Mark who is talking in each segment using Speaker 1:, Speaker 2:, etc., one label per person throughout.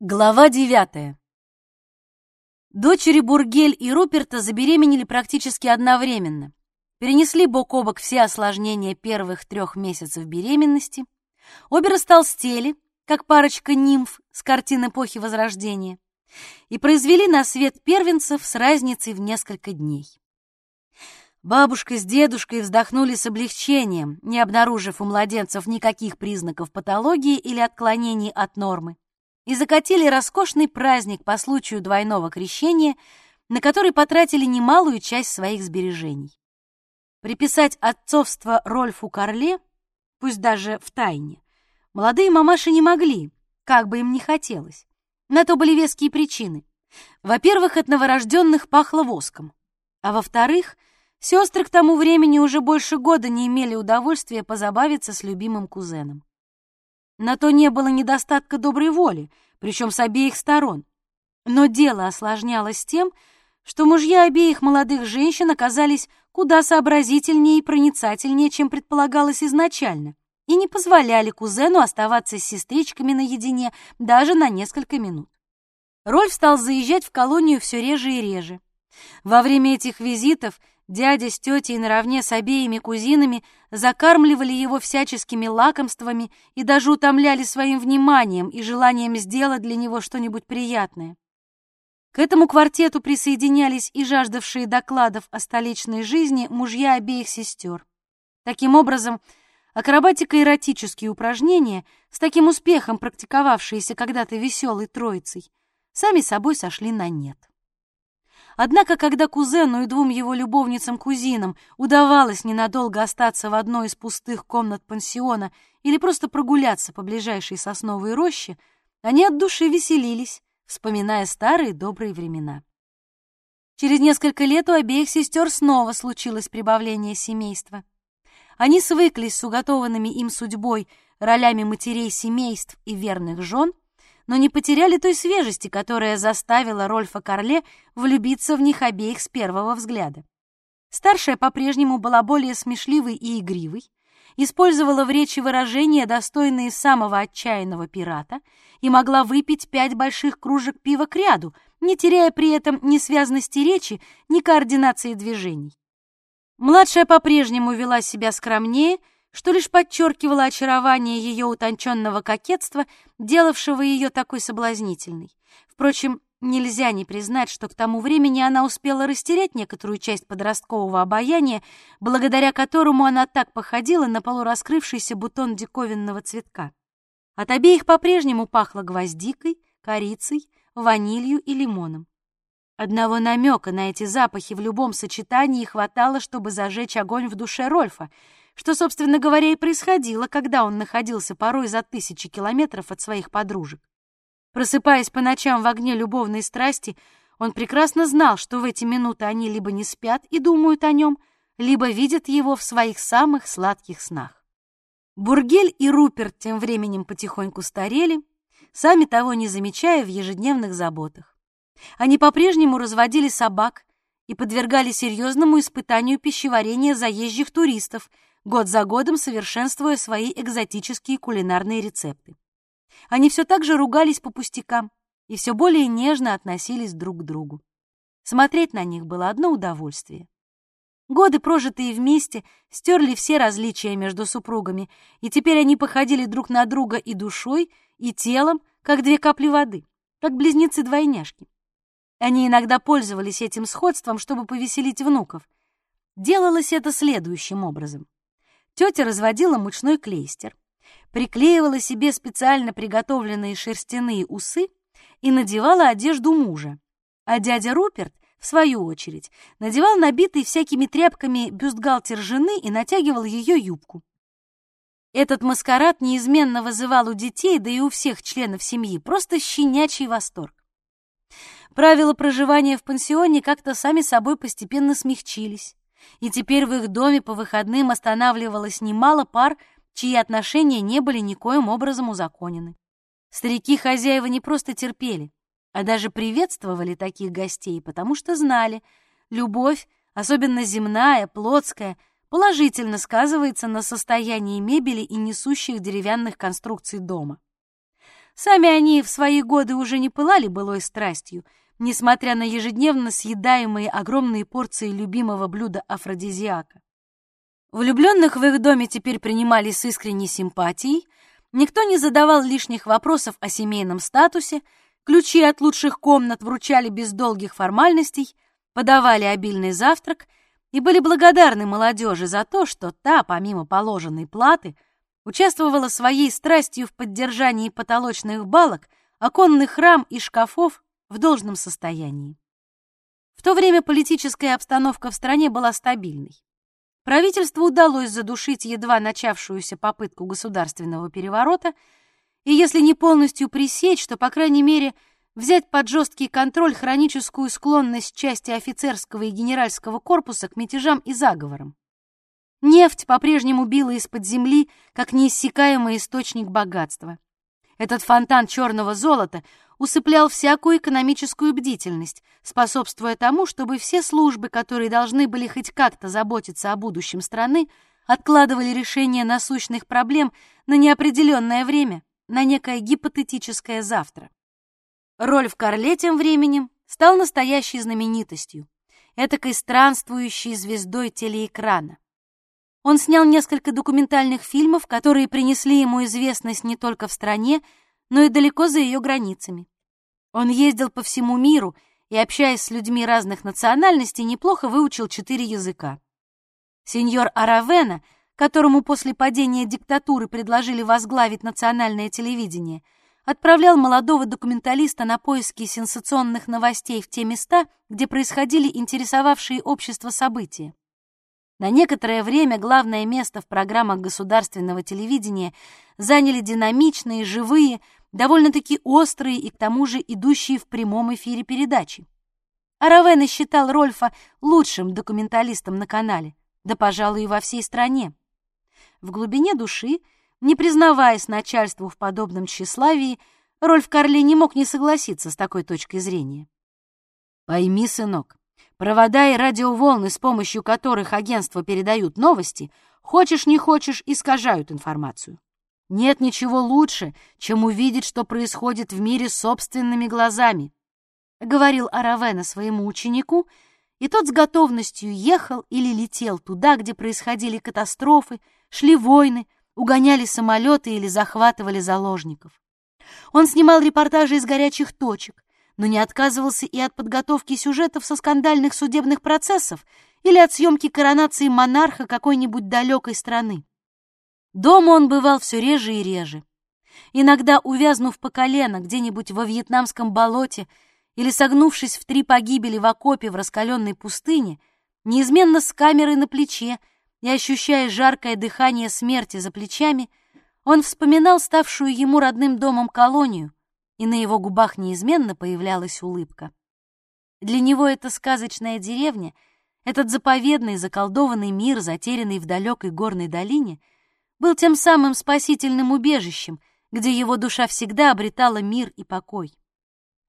Speaker 1: Глава девятая. Дочери Бургель и Руперта забеременели практически одновременно. Перенесли бок о бок все осложнения первых трех месяцев беременности. Обе растолстели, как парочка нимф с картин эпохи Возрождения, и произвели на свет первенцев с разницей в несколько дней. Бабушка с дедушкой вздохнули с облегчением, не обнаружив у младенцев никаких признаков патологии или отклонений от нормы и закатили роскошный праздник по случаю двойного крещения, на который потратили немалую часть своих сбережений. Приписать отцовство Рольфу Карле, пусть даже в тайне, молодые мамаши не могли, как бы им ни хотелось. На то были веские причины. Во-первых, от новорожденных пахло воском, а во-вторых, сестры к тому времени уже больше года не имели удовольствия позабавиться с любимым кузеном. На то не было недостатка доброй воли, причем с обеих сторон. Но дело осложнялось тем, что мужья обеих молодых женщин оказались куда сообразительнее и проницательнее, чем предполагалось изначально, и не позволяли кузену оставаться с сестричками наедине даже на несколько минут. Рольф стал заезжать в колонию все реже и реже. Во время этих визитов Дядя с тетей наравне с обеими кузинами закармливали его всяческими лакомствами и даже утомляли своим вниманием и желанием сделать для него что-нибудь приятное. К этому квартету присоединялись и жаждавшие докладов о столичной жизни мужья обеих сестер. Таким образом, акробатико-эротические упражнения, с таким успехом практиковавшиеся когда-то веселой троицей, сами собой сошли на нет. Однако, когда кузену и двум его любовницам-кузинам удавалось ненадолго остаться в одной из пустых комнат пансиона или просто прогуляться по ближайшей сосновой роще, они от души веселились, вспоминая старые добрые времена. Через несколько лет у обеих сестер снова случилось прибавление семейства. Они свыклись с уготованными им судьбой ролями матерей семейств и верных жен — но не потеряли той свежести, которая заставила Рольфа Карле влюбиться в них обеих с первого взгляда. Старшая по-прежнему была более смешливой и игривой, использовала в речи выражения, достойные самого отчаянного пирата, и могла выпить пять больших кружек пива к ряду, не теряя при этом ни связности речи, ни координации движений. Младшая по-прежнему вела себя скромнее — что лишь подчеркивало очарование ее утонченного кокетства, делавшего ее такой соблазнительной. Впрочем, нельзя не признать, что к тому времени она успела растерять некоторую часть подросткового обаяния, благодаря которому она так походила на полураскрывшийся бутон диковинного цветка. От обеих по-прежнему пахло гвоздикой, корицей, ванилью и лимоном. Одного намека на эти запахи в любом сочетании хватало, чтобы зажечь огонь в душе Рольфа — что, собственно говоря, и происходило, когда он находился порой за тысячи километров от своих подружек. Просыпаясь по ночам в огне любовной страсти, он прекрасно знал, что в эти минуты они либо не спят и думают о нем, либо видят его в своих самых сладких снах. Бургель и Руперт тем временем потихоньку старели, сами того не замечая в ежедневных заботах. Они по-прежнему разводили собак и подвергали серьезному испытанию пищеварения заезжих туристов, год за годом совершенствуя свои экзотические кулинарные рецепты. Они все так же ругались по пустякам и все более нежно относились друг к другу. Смотреть на них было одно удовольствие. Годы, прожитые вместе, стерли все различия между супругами, и теперь они походили друг на друга и душой, и телом, как две капли воды, как близнецы-двойняшки. Они иногда пользовались этим сходством, чтобы повеселить внуков. Делалось это следующим образом. Тетя разводила мучной клейстер, приклеивала себе специально приготовленные шерстяные усы и надевала одежду мужа. А дядя Руперт, в свою очередь, надевал набитый всякими тряпками бюстгальтер жены и натягивал ее юбку. Этот маскарад неизменно вызывал у детей, да и у всех членов семьи, просто щенячий восторг. Правила проживания в пансионе как-то сами собой постепенно смягчились и теперь в их доме по выходным останавливалось немало пар, чьи отношения не были никоим образом узаконены. Старики-хозяева не просто терпели, а даже приветствовали таких гостей, потому что знали, любовь, особенно земная, плотская, положительно сказывается на состоянии мебели и несущих деревянных конструкций дома. Сами они в свои годы уже не пылали былой страстью, несмотря на ежедневно съедаемые огромные порции любимого блюда афродизиака. Влюбленных в их доме теперь принимали с искренней симпатией, никто не задавал лишних вопросов о семейном статусе, ключи от лучших комнат вручали без долгих формальностей, подавали обильный завтрак и были благодарны молодежи за то, что та, помимо положенной платы, участвовала своей страстью в поддержании потолочных балок, оконных рам и шкафов в должном состоянии. В то время политическая обстановка в стране была стабильной. Правительству удалось задушить едва начавшуюся попытку государственного переворота, и если не полностью пресечь, то, по крайней мере, взять под жесткий контроль хроническую склонность части офицерского и генеральского корпуса к мятежам и заговорам. Нефть по-прежнему била из-под земли, как неиссякаемый источник богатства. Этот фонтан черного золота усыплял всякую экономическую бдительность, способствуя тому, чтобы все службы, которые должны были хоть как-то заботиться о будущем страны, откладывали решение насущных проблем на неопределенное время, на некое гипотетическое завтра. Роль в Карле тем временем стал настоящей знаменитостью, этакой странствующей звездой телеэкрана. Он снял несколько документальных фильмов, которые принесли ему известность не только в стране, но и далеко за ее границами. Он ездил по всему миру и, общаясь с людьми разных национальностей, неплохо выучил четыре языка. Сеньор Аравена, которому после падения диктатуры предложили возглавить национальное телевидение, отправлял молодого документалиста на поиски сенсационных новостей в те места, где происходили интересовавшие общество события. На некоторое время главное место в программах государственного телевидения заняли динамичные, живые, довольно-таки острые и к тому же идущие в прямом эфире передачи. Аравена считал Рольфа лучшим документалистом на канале, да, пожалуй, и во всей стране. В глубине души, не признаваясь начальству в подобном тщеславии, Рольф Карли не мог не согласиться с такой точкой зрения. «Пойми, сынок, Провода и радиоволны, с помощью которых агентства передают новости, хочешь не хочешь, искажают информацию. Нет ничего лучше, чем увидеть, что происходит в мире собственными глазами, говорил Аравена своему ученику, и тот с готовностью ехал или летел туда, где происходили катастрофы, шли войны, угоняли самолеты или захватывали заложников. Он снимал репортажи из горячих точек, но не отказывался и от подготовки сюжетов со скандальных судебных процессов или от съемки коронации монарха какой-нибудь далекой страны. Дома он бывал все реже и реже. Иногда, увязнув по колено где-нибудь во вьетнамском болоте или согнувшись в три погибели в окопе в раскаленной пустыне, неизменно с камерой на плече и ощущая жаркое дыхание смерти за плечами, он вспоминал ставшую ему родным домом колонию, и на его губах неизменно появлялась улыбка. Для него эта сказочная деревня, этот заповедный, заколдованный мир, затерянный в далекой горной долине, был тем самым спасительным убежищем, где его душа всегда обретала мир и покой.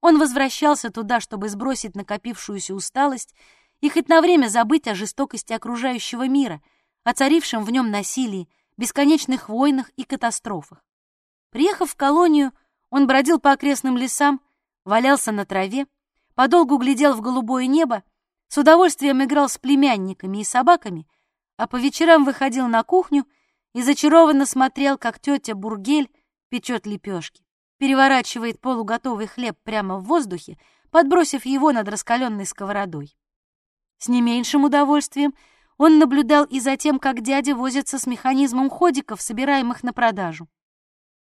Speaker 1: Он возвращался туда, чтобы сбросить накопившуюся усталость и хоть на время забыть о жестокости окружающего мира, о царившем в нем насилии, бесконечных войнах и катастрофах. Приехав в колонию, он бродил по окрестным лесам, валялся на траве, подолгу глядел в голубое небо, с удовольствием играл с племянниками и собаками, а по вечерам выходил на кухню и зачарованно смотрел, как тетя Бургель печет лепешки, переворачивает полуготовый хлеб прямо в воздухе, подбросив его над раскаленной сковородой. С не меньшим удовольствием он наблюдал и за тем, как дядя возится с механизмом ходиков, собираемых на продажу.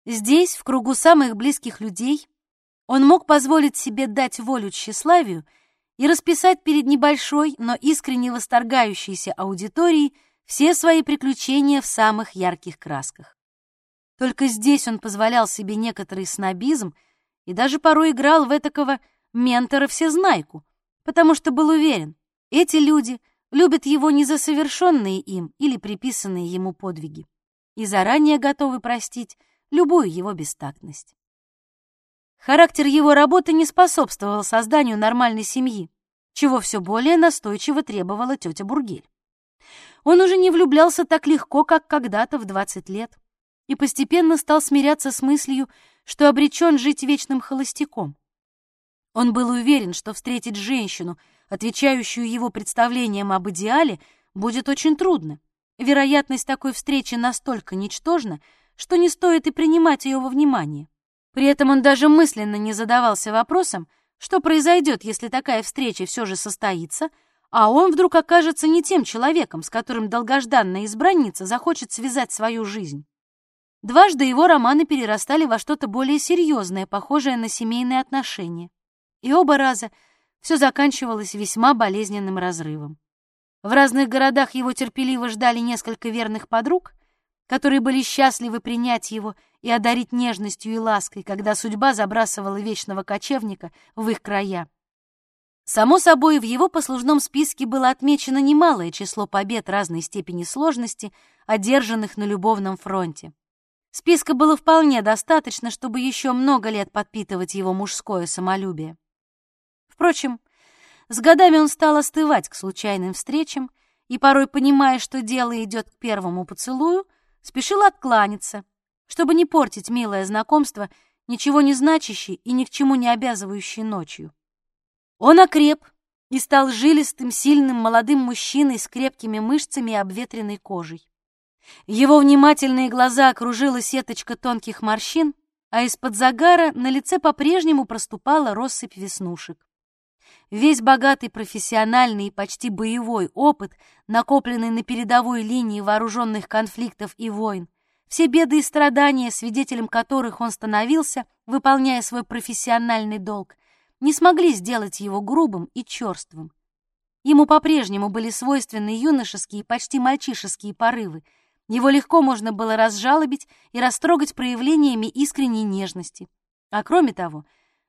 Speaker 1: Здесь, в кругу самых близких людей, он мог позволить себе дать волю тщеславию и расписать перед небольшой, но искренне восторгающейся аудиторией все свои приключения в самых ярких красках. Только здесь он позволял себе некоторый снобизм и даже порой играл в этакого ментора-всезнайку, потому что был уверен, эти люди любят его не за совершенные им или приписанные ему подвиги и заранее готовы простить любую его бестактность. Характер его работы не способствовал созданию нормальной семьи, чего все более настойчиво требовала тетя Бургель. Он уже не влюблялся так легко, как когда-то в 20 лет, и постепенно стал смиряться с мыслью, что обречен жить вечным холостяком. Он был уверен, что встретить женщину, отвечающую его представлениям об идеале, будет очень трудно. Вероятность такой встречи настолько ничтожна, что не стоит и принимать ее во внимание. При этом он даже мысленно не задавался вопросом, что произойдет, если такая встреча все же состоится, а он вдруг окажется не тем человеком, с которым долгожданная избранница захочет связать свою жизнь. Дважды его романы перерастали во что-то более серьезное, похожее на семейные отношения. И оба раза все заканчивалось весьма болезненным разрывом. В разных городах его терпеливо ждали несколько верных подруг, которые были счастливы принять его и одарить нежностью и лаской, когда судьба забрасывала вечного кочевника в их края. Само собой, в его послужном списке было отмечено немалое число побед разной степени сложности, одержанных на любовном фронте. Списка было вполне достаточно, чтобы еще много лет подпитывать его мужское самолюбие. Впрочем, с годами он стал остывать к случайным встречам и, порой понимая, что дело идет к первому поцелую, спешил откланяться, чтобы не портить милое знакомство, ничего не значащей и ни к чему не обязывающей ночью. Он окреп и стал жилистым, сильным молодым мужчиной с крепкими мышцами и обветренной кожей. Его внимательные глаза окружила сеточка тонких морщин, а из-под загара на лице по-прежнему проступала россыпь веснушек. Весь богатый профессиональный и почти боевой опыт, накопленный на передовой линии вооруженных конфликтов и войн, все беды и страдания, свидетелем которых он становился, выполняя свой профессиональный долг, не смогли сделать его грубым и черствым. Ему по-прежнему были свойственны юношеские, почти мальчишеские порывы. Его легко можно было разжалобить и растрогать проявлениями искренней нежности. А кроме того,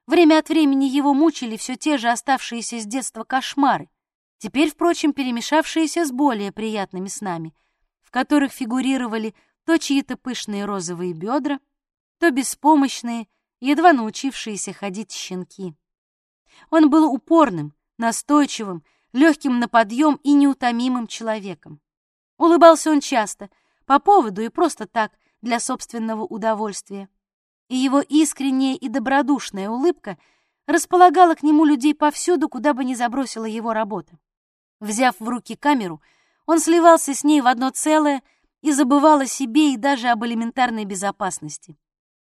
Speaker 1: время от времени его мучили все те же оставшиеся с детства кошмары, теперь, впрочем, перемешавшиеся с более приятными снами, в которых фигурировали то чьи-то пышные розовые бедра, то беспомощные, едва научившиеся ходить щенки. Он был упорным, настойчивым, легким на подъем и неутомимым человеком. Улыбался он часто, по поводу и просто так, для собственного удовольствия. И его искренняя и добродушная улыбка располагала к нему людей повсюду, куда бы ни забросила его работа. Взяв в руки камеру, он сливался с ней в одно целое и забывал о себе и даже об элементарной безопасности.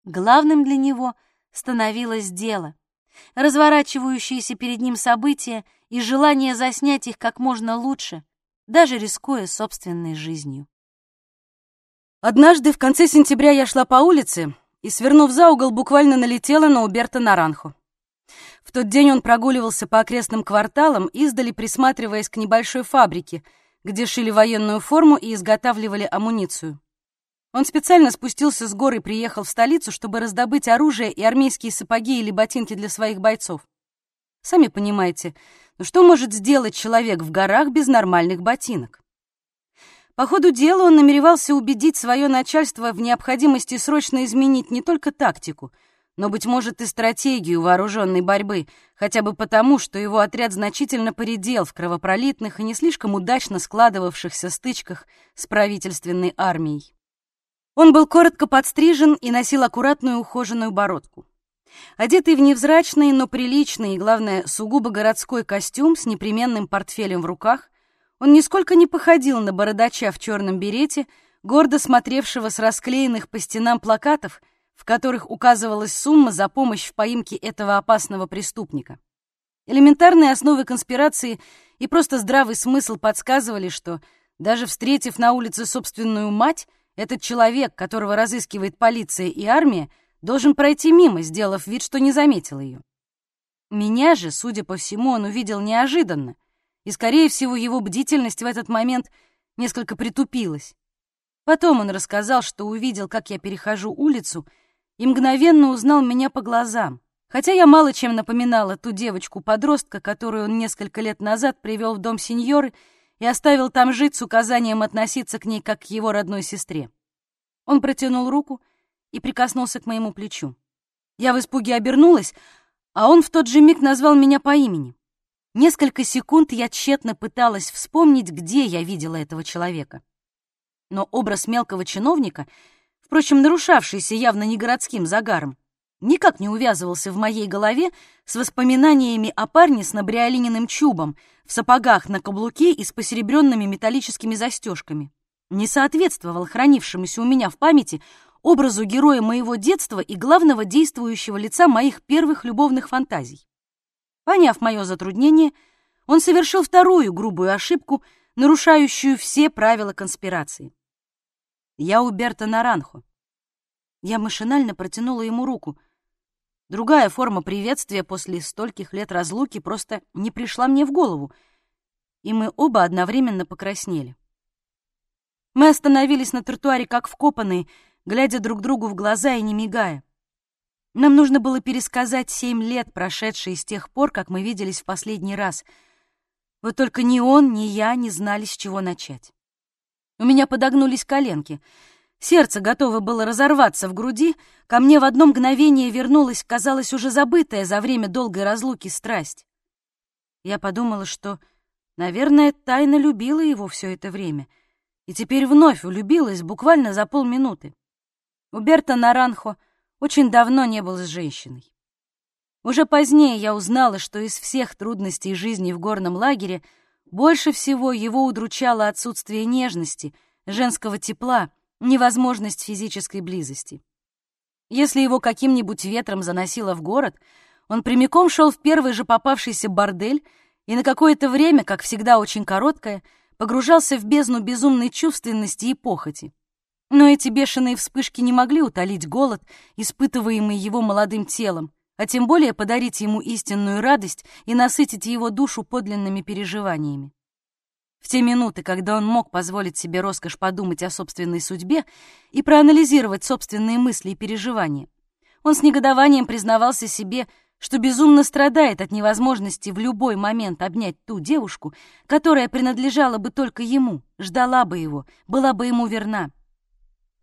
Speaker 1: Главным для него становилось дело — разворачивающиеся перед ним события и желание заснять их как можно лучше, даже рискуя собственной жизнью.
Speaker 2: Однажды в конце сентября я шла по улице и, свернув за угол, буквально налетела на Уберта Наранхо. В тот день он прогуливался по окрестным кварталам, издали присматриваясь к небольшой фабрике, где шили военную форму и изготавливали амуницию. Он специально спустился с горы и приехал в столицу, чтобы раздобыть оружие и армейские сапоги или ботинки для своих бойцов. Сами понимаете, ну что может сделать человек в горах без нормальных ботинок? По ходу дела он намеревался убедить свое начальство в необходимости срочно изменить не только тактику, но, быть может, и стратегию вооруженной борьбы, хотя бы потому, что его отряд значительно поредел в кровопролитных и не слишком удачно складывавшихся стычках с правительственной армией. Он был коротко подстрижен и носил аккуратную ухоженную бородку. Одетый в невзрачный, но приличный и, главное, сугубо городской костюм с непременным портфелем в руках, он нисколько не походил на бородача в черном берете, гордо смотревшего с расклеенных по стенам плакатов, в которых указывалась сумма за помощь в поимке этого опасного преступника. Элементарные основы конспирации и просто здравый смысл подсказывали, что, даже встретив на улице собственную мать, этот человек, которого разыскивает полиция и армия, должен пройти мимо, сделав вид, что не заметил ее. Меня же, судя по всему, он увидел неожиданно, и, скорее всего, его бдительность в этот момент несколько притупилась. Потом он рассказал, что увидел, как я перехожу улицу, и мгновенно узнал меня по глазам, хотя я мало чем напоминала ту девочку-подростка, которую он несколько лет назад привел в дом сеньоры и оставил там жить с указанием относиться к ней как к его родной сестре. Он протянул руку и прикоснулся к моему плечу. Я в испуге обернулась, а он в тот же миг назвал меня по имени. Несколько секунд я тщетно пыталась вспомнить, где я видела этого человека. Но образ мелкого чиновника, впрочем, нарушавшийся явно не городским загаром, никак не увязывался в моей голове с воспоминаниями о парне с набриолининым чубом, в сапогах на каблуке и с посеребренными металлическими застежками. Не соответствовал хранившемуся у меня в памяти образу героя моего детства и главного действующего лица моих первых любовных фантазий. Поняв мое затруднение, он совершил вторую грубую ошибку, нарушающую все правила конспирации. Я у Берта Наранхо. Я машинально протянула ему руку. Другая форма приветствия после стольких лет разлуки просто не пришла мне в голову, и мы оба одновременно покраснели. Мы остановились на тротуаре как вкопанные, глядя друг другу в глаза и не мигая. Нам нужно было пересказать семь лет, прошедшие с тех пор, как мы виделись в последний раз. Вот только ни он, ни я не знали, с чего начать. У меня подогнулись коленки — Сердце готово было разорваться в груди, ко мне в одно мгновение вернулась, казалось, уже забытая за время долгой разлуки страсть. Я подумала, что, наверное, тайно любила его все это время, и теперь вновь влюбилась буквально за полминуты. У Берта Наранхо очень давно не был с женщиной. Уже позднее я узнала, что из всех трудностей жизни в горном лагере больше всего его удручало отсутствие нежности, женского тепла — невозможность физической близости. Если его каким-нибудь ветром заносило в город, он прямиком шел в первый же попавшийся бордель и на какое-то время, как всегда очень короткое, погружался в бездну безумной чувственности и похоти. Но эти бешеные вспышки не могли утолить голод, испытываемый его молодым телом, а тем более подарить ему истинную радость и насытить его душу подлинными переживаниями. В те минуты, когда он мог позволить себе роскошь подумать о собственной судьбе и проанализировать собственные мысли и переживания, он с негодованием признавался себе, что безумно страдает от невозможности в любой момент обнять ту девушку, которая принадлежала бы только ему, ждала бы его, была бы ему верна.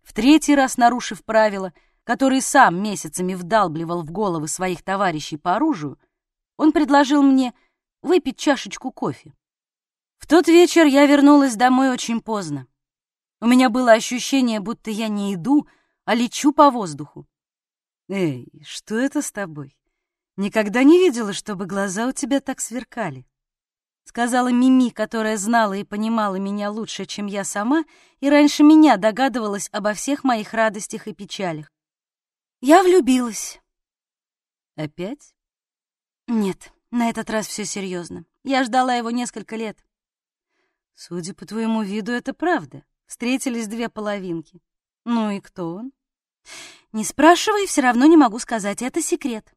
Speaker 2: В третий раз нарушив правила, которые сам месяцами вдалбливал в головы своих товарищей по оружию, он предложил мне выпить чашечку кофе. В тот вечер я вернулась домой очень поздно. У меня было ощущение, будто я не иду, а лечу по воздуху. «Эй, что это с тобой? Никогда не видела, чтобы глаза у тебя так сверкали», — сказала Мими, которая знала и понимала меня лучше, чем я сама, и раньше меня догадывалась обо всех моих радостях и печалях. «Я влюбилась».
Speaker 1: «Опять?»
Speaker 2: «Нет, на этот раз все серьезно. Я ждала его несколько лет».
Speaker 1: Судя по твоему виду, это правда. Встретились две половинки. Ну и кто он?
Speaker 2: Не спрашивай, все равно не могу сказать, это секрет.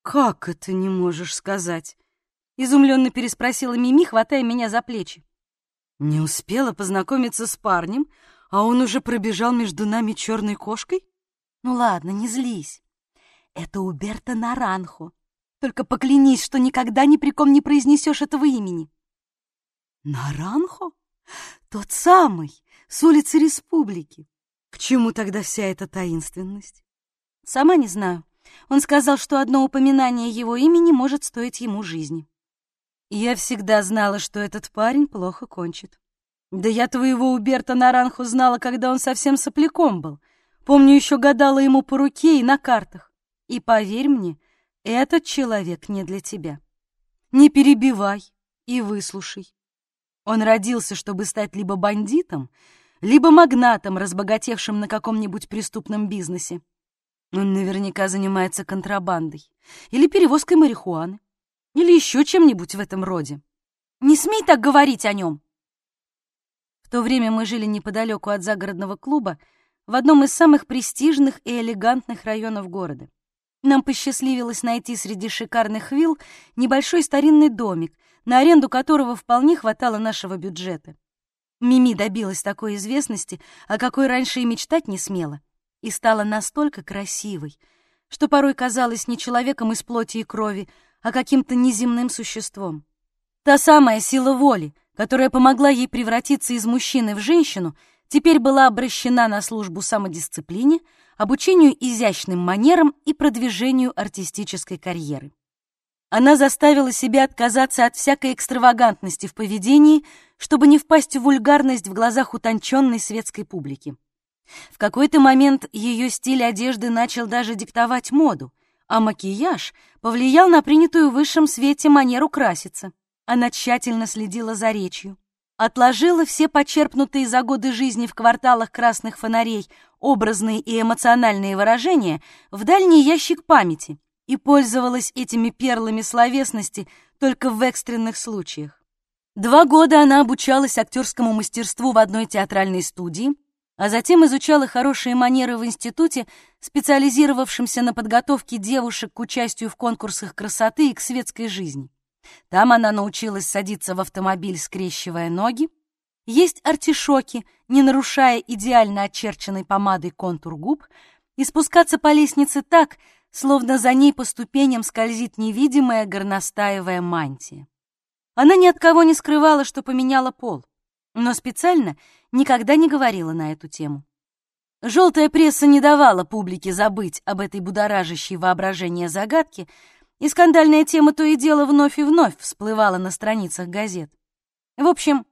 Speaker 1: Как это не можешь сказать? Изумленно переспросила Мими, хватая меня за плечи. Не успела познакомиться с парнем, а он уже пробежал между нами черной кошкой?
Speaker 2: Ну ладно, не злись. Это Уберто Наранхо. Только поклянись, что никогда ни при ком не произнесешь этого имени.
Speaker 1: Наранхо? Тот самый, с улицы Республики. К чему тогда вся эта таинственность?
Speaker 2: Сама не знаю. Он сказал, что одно упоминание его имени может стоить ему жизни.
Speaker 1: Я всегда знала, что этот парень плохо кончит. Да я твоего Уберта Наранху знала, когда он совсем сопляком был. Помню, еще гадала ему по руке и на картах. И поверь мне, этот человек не для тебя. Не перебивай и выслушай. Он родился, чтобы стать либо бандитом, либо магнатом, разбогатевшим на каком-нибудь преступном бизнесе. Он наверняка занимается контрабандой или перевозкой марихуаны, или еще чем-нибудь в этом роде.
Speaker 2: Не смей так говорить о нем.
Speaker 1: В то время мы жили неподалеку от загородного клуба, в одном из самых престижных и элегантных районов города. Нам посчастливилось найти среди шикарных вилл небольшой старинный домик, на аренду которого вполне хватало нашего бюджета. Мими добилась такой известности, о какой раньше и мечтать не смела, и стала настолько красивой, что порой казалась не человеком из плоти и крови, а каким-то неземным существом. Та самая сила воли, которая помогла ей превратиться из мужчины в женщину, теперь была обращена на службу самодисциплине, обучению изящным манерам и продвижению артистической карьеры. Она заставила себя отказаться от всякой экстравагантности в поведении, чтобы не впасть в вульгарность в глазах утонченной светской публики.
Speaker 2: В какой-то момент ее стиль одежды начал даже диктовать моду, а макияж повлиял на принятую в высшем свете манеру краситься. Она тщательно следила за речью, отложила все почерпнутые за годы жизни в кварталах красных фонарей образные и эмоциональные выражения в дальний ящик памяти и пользовалась этими перлами словесности только в экстренных случаях. Два года она обучалась актерскому мастерству в одной театральной студии, а затем изучала хорошие манеры в институте, специализировавшемся на подготовке девушек к участию в конкурсах красоты и к светской жизни. Там она научилась садиться в автомобиль, скрещивая ноги, есть артишоки, не нарушая идеально очерченной помадой контур губ, и спускаться по лестнице так, словно за ней по ступеням скользит невидимая горностаевая мантия. Она ни от кого не скрывала, что поменяла пол, но специально никогда не говорила на эту тему. Желтая пресса не давала публике забыть об этой будоражащей воображение загадке, и скандальная тема то и дело вновь и вновь всплывала на страницах газет. В общем,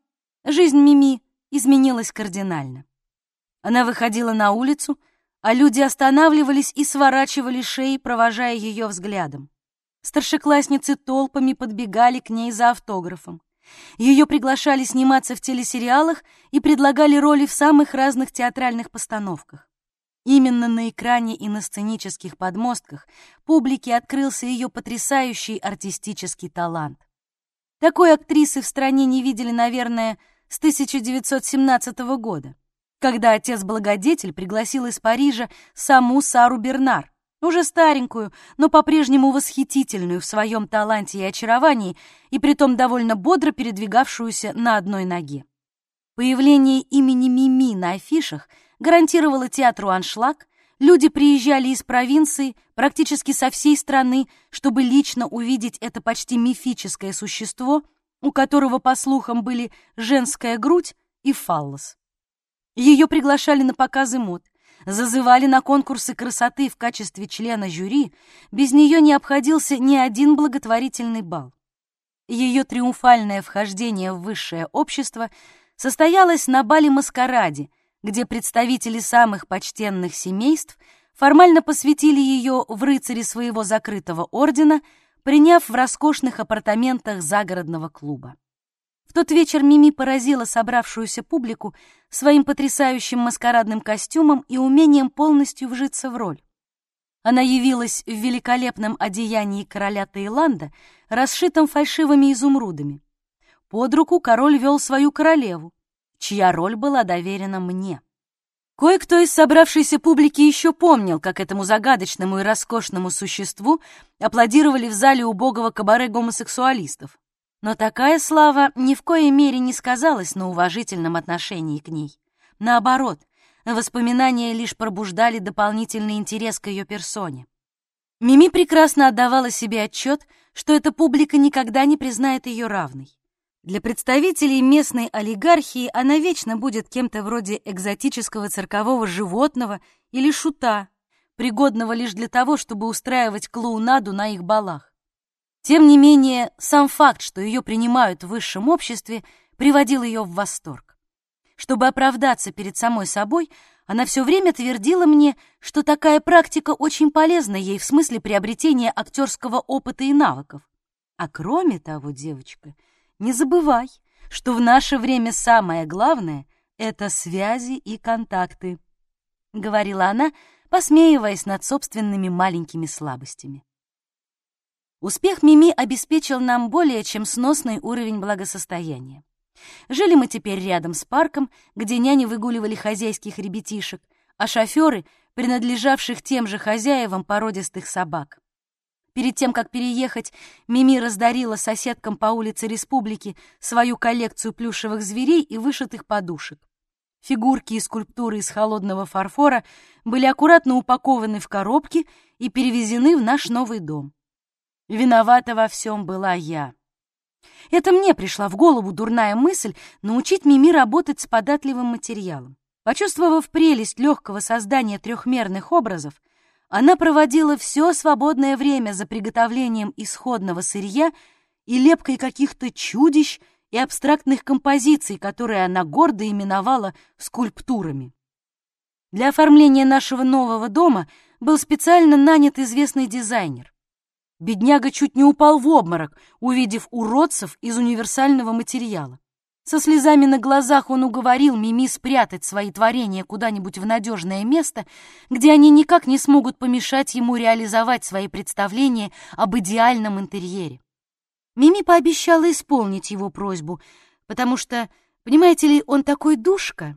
Speaker 2: жизнь Мими изменилась кардинально. Она выходила на улицу, а люди останавливались и сворачивали шеи, провожая ее взглядом. Старшеклассницы толпами подбегали к ней за автографом. Ее приглашали сниматься в телесериалах и предлагали роли в самых разных театральных постановках. Именно на экране и на сценических подмостках публике открылся ее потрясающий артистический талант. Такой актрисы в стране не видели, наверное, с 1917 года, когда отец-благодетель пригласил из Парижа саму Сару Бернар, уже старенькую, но по-прежнему восхитительную в своем таланте и очаровании, и притом довольно бодро передвигавшуюся на одной ноге. Появление имени Мими на афишах гарантировало театру аншлаг, люди приезжали из провинции, практически со всей страны, чтобы лично увидеть это почти мифическое существо, у которого, по слухам, были женская грудь и фаллос. Ее приглашали на показы мод — зазывали на конкурсы красоты в качестве члена жюри, без нее не обходился ни один благотворительный бал. Ее триумфальное вхождение в высшее общество состоялось на бале-маскараде, где представители самых почтенных семейств формально посвятили ее в рыцари своего закрытого ордена, приняв в роскошных апартаментах загородного клуба. В тот вечер Мими поразила собравшуюся публику своим потрясающим маскарадным костюмом и умением полностью вжиться в роль. Она явилась в великолепном одеянии короля Таиланда, расшитом фальшивыми изумрудами. Под руку король вел свою королеву, чья роль была доверена мне. Кое-кто из собравшейся публики еще помнил, как этому загадочному и роскошному существу аплодировали в зале убогого кабаре гомосексуалистов. Но такая слава ни в коей мере не сказалась на уважительном отношении к ней. Наоборот, воспоминания лишь пробуждали дополнительный интерес к ее персоне. Мими прекрасно отдавала себе отчет, что эта публика никогда не признает ее равной. Для представителей местной олигархии она вечно будет кем-то вроде экзотического циркового животного или шута, пригодного лишь для того, чтобы устраивать клоунаду на их балах. Тем не менее, сам факт, что ее принимают в высшем обществе, приводил ее в восторг. Чтобы оправдаться перед самой собой, она все время твердила мне, что такая практика очень полезна ей в смысле приобретения актерского опыта и навыков. А кроме того, девочка, не забывай, что в наше время самое главное — это связи и контакты, — говорила она, посмеиваясь над собственными маленькими слабостями. Успех Мими обеспечил нам более чем сносный уровень благосостояния. Жили мы теперь рядом с парком, где няни выгуливали хозяйских ребятишек, а шоферы, принадлежавших тем же хозяевам породистых собак. Перед тем, как переехать, Мими раздарила соседкам по улице Республики свою коллекцию плюшевых зверей и вышитых подушек. Фигурки и скульптуры из холодного фарфора были аккуратно упакованы в коробки и перевезены в наш новый дом. Виновата во всем была я. Это мне пришла в голову дурная мысль научить Мими работать с податливым материалом. Почувствовав прелесть легкого создания трехмерных образов, она проводила все свободное время за приготовлением исходного сырья и лепкой каких-то чудищ и абстрактных композиций, которые она гордо именовала скульптурами. Для оформления нашего нового дома был специально нанят известный дизайнер. Бедняга чуть не упал в обморок, увидев уродцев из универсального материала. Со слезами на глазах он уговорил Мими спрятать свои творения куда-нибудь в надежное место, где они никак не смогут помешать ему реализовать свои представления об идеальном интерьере. Мими пообещала исполнить его просьбу, потому что, понимаете ли, он такой душка,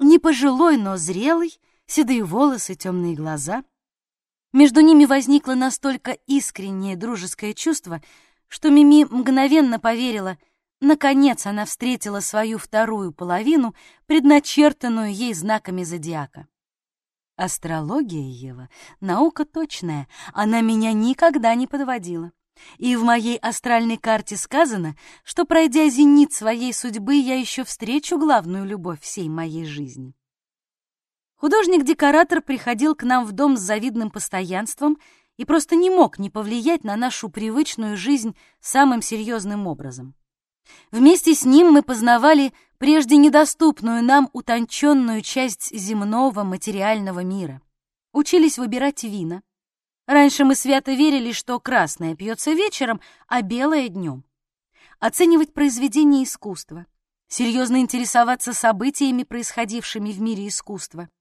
Speaker 2: не пожилой, но зрелый, седые волосы, темные глаза. Между ними возникло настолько искреннее дружеское чувство, что Мими мгновенно поверила, наконец она встретила свою вторую половину, предначертанную ей знаками зодиака. Астрология, Ева, наука точная, она меня никогда не подводила. И в моей астральной карте сказано, что, пройдя зенит своей судьбы, я еще встречу главную любовь всей моей жизни. Художник-декоратор приходил к нам в дом с завидным постоянством и просто не мог не повлиять на нашу привычную жизнь самым серьезным образом. Вместе с ним мы познавали прежде недоступную нам утонченную часть земного материального мира. Учились выбирать вина. Раньше мы свято верили, что красное пьется вечером, а белое — днем. Оценивать произведения искусства, серьезно интересоваться событиями, происходившими в мире искусства —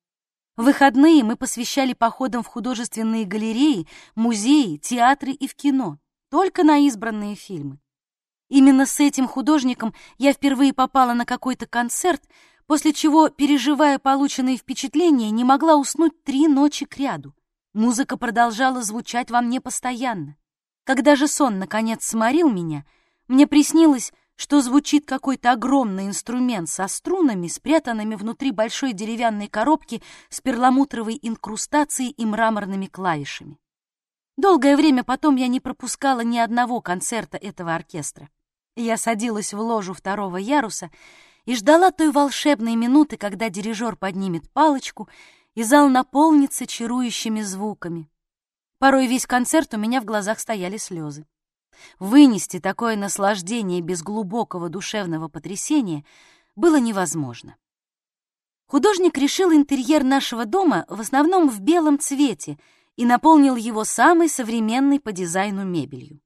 Speaker 2: выходные мы посвящали походам в художественные галереи, музеи, театры и в кино, только на избранные фильмы. Именно с этим художником я впервые попала на какой-то концерт, после чего, переживая полученные впечатления, не могла уснуть три ночи кряду. Музыка продолжала звучать во мне постоянно. Когда же сон, наконец, сморил меня, мне приснилось, что звучит какой-то огромный инструмент со струнами, спрятанными внутри большой деревянной коробки с перламутровой инкрустацией и мраморными клавишами. Долгое время потом я не пропускала ни одного концерта этого оркестра. Я садилась в ложу второго яруса и ждала той волшебной минуты, когда дирижер поднимет палочку, и зал наполнится чарующими звуками. Порой весь концерт у меня в глазах стояли слезы. Вынести такое наслаждение без глубокого душевного потрясения было невозможно. Художник решил интерьер нашего дома в основном в белом цвете и наполнил его самой современной по дизайну мебелью.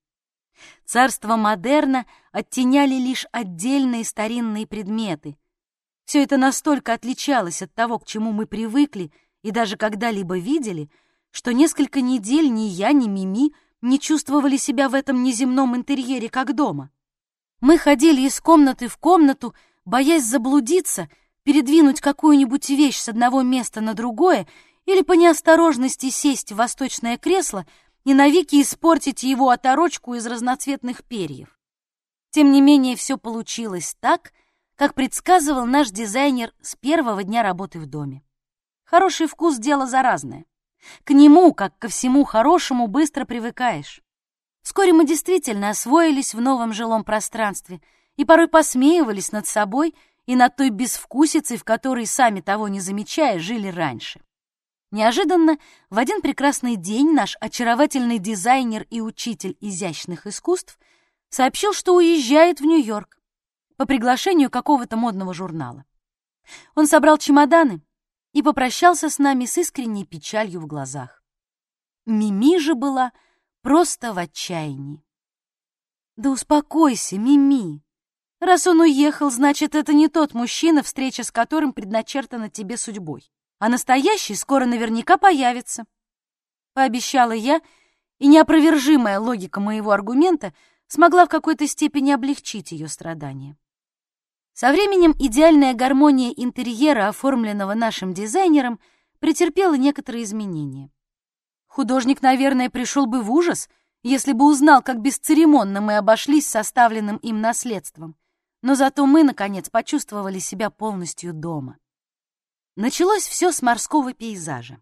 Speaker 2: Царство модерна оттеняли лишь отдельные старинные предметы. Все это настолько отличалось от того, к чему мы привыкли и даже когда-либо видели, что несколько недель ни я, ни Мими не чувствовали себя в этом неземном интерьере как дома. Мы ходили из комнаты в комнату, боясь заблудиться, передвинуть какую-нибудь вещь с одного места на другое или по неосторожности сесть в восточное кресло и навеки испортить его оторочку из разноцветных перьев. Тем не менее, все получилось так, как предсказывал наш дизайнер с первого дня работы в доме. Хороший вкус — дело заразное. К нему, как ко всему хорошему, быстро привыкаешь. Вскоре мы действительно освоились в новом жилом пространстве и порой посмеивались над собой и над той безвкусицей, в которой, сами того не замечая, жили раньше. Неожиданно, в один прекрасный день наш очаровательный дизайнер и учитель изящных искусств сообщил, что уезжает в Нью-Йорк по приглашению какого-то модного журнала. Он собрал чемоданы и попрощался с нами с искренней печалью в глазах. Мими же была просто в отчаянии. «Да успокойся, Мими. Раз он уехал, значит, это не тот мужчина, встреча с которым предначертана тебе судьбой, а настоящий скоро наверняка появится», — пообещала я, и неопровержимая логика моего аргумента смогла в какой-то степени облегчить ее страдания. Со временем идеальная гармония интерьера, оформленного нашим дизайнером, претерпела некоторые изменения. Художник, наверное, пришел бы в ужас, если бы узнал, как бесцеремонно мы обошлись с оставленным им наследством. Но зато мы, наконец, почувствовали себя полностью дома. Началось все с морского пейзажа.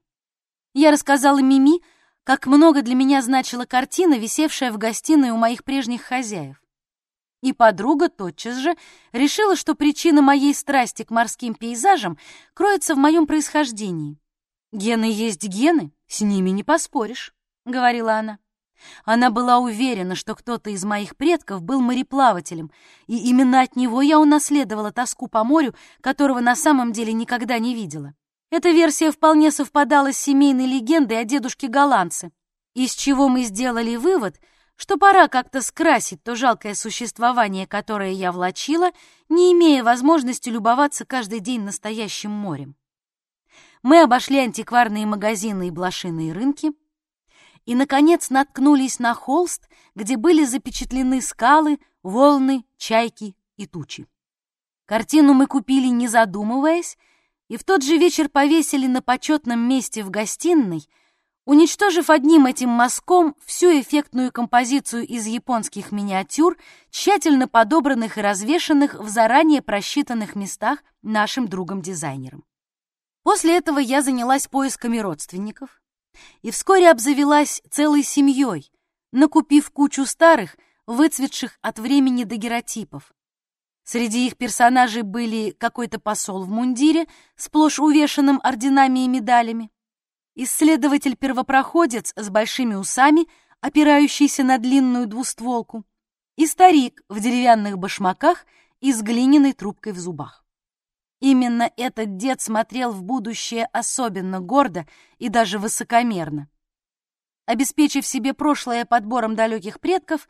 Speaker 2: Я рассказала Мими, как много для меня значила картина, висевшая в гостиной у моих прежних хозяев. И подруга тотчас же решила, что причина моей страсти к морским пейзажам кроется в моем происхождении. «Гены есть гены, с ними не поспоришь», — говорила она. Она была уверена, что кто-то из моих предков был мореплавателем, и именно от него я унаследовала тоску по морю, которого на самом деле никогда не видела.
Speaker 1: Эта версия вполне совпадала с семейной легендой о дедушке-голландце, из чего мы сделали вывод, что пора как-то скрасить то жалкое существование, которое я влачила, не имея возможности любоваться каждый день настоящим морем. Мы обошли антикварные магазины и блошиные рынки и, наконец, наткнулись на холст, где были запечатлены скалы, волны, чайки и тучи. Картину мы купили, не задумываясь, и в тот же вечер повесили на почетном месте в гостиной, уничтожив одним этим мазком всю эффектную композицию из японских миниатюр, тщательно подобранных и развешанных в заранее просчитанных местах нашим другом-дизайнером. После этого я занялась поисками родственников и вскоре обзавелась целой семьей, накупив кучу старых, выцветших от времени дагеротипов, Среди их персонажей были какой-то посол в мундире, сплошь увешанным орденами и медалями, исследователь-первопроходец с большими усами, опирающийся на длинную двустволку, и старик в деревянных башмаках и с глиняной трубкой в зубах. Именно этот дед смотрел в будущее особенно гордо и даже высокомерно. Обеспечив себе прошлое подбором далеких предков,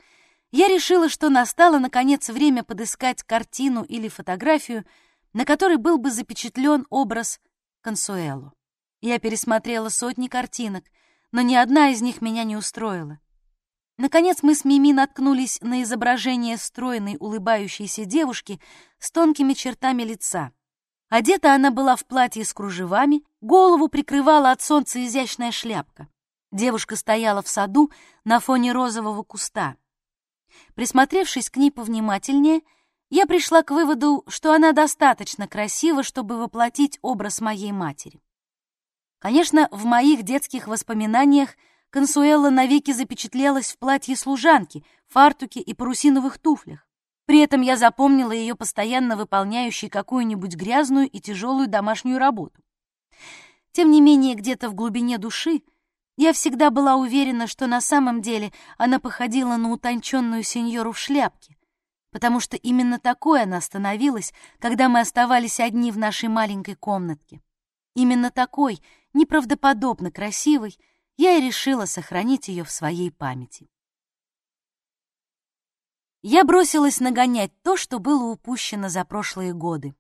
Speaker 1: я решила, что настало, наконец, время подыскать картину или фотографию, на которой был бы запечатлен образ Консуэло. Я пересмотрела сотни картинок, но ни одна из них меня не устроила. Наконец мы с Мими наткнулись на изображение стройной улыбающейся девушки с тонкими чертами лица. Одета она была в платье с кружевами, голову прикрывала от солнца изящная шляпка. Девушка стояла в саду на фоне розового куста. Присмотревшись к ней повнимательнее, я пришла к выводу, что она достаточно красива, чтобы воплотить образ моей матери. Конечно, в моих детских воспоминаниях Консуэла навеки запечатлелась в платье служанки, фартуке и парусиновых туфлях. При этом я запомнила ее постоянно выполняющей какую-нибудь грязную и тяжелую домашнюю работу. Тем не менее, где-то в глубине души я всегда была уверена, что на самом деле она походила на утонченную сеньору в шляпке, потому что именно такой она становилась, когда мы оставались одни в нашей маленькой комнатке. Именно такой, неправдоподобно красивой, я и решила сохранить ее в своей памяти. Я бросилась нагонять то, что было упущено за прошлые годы.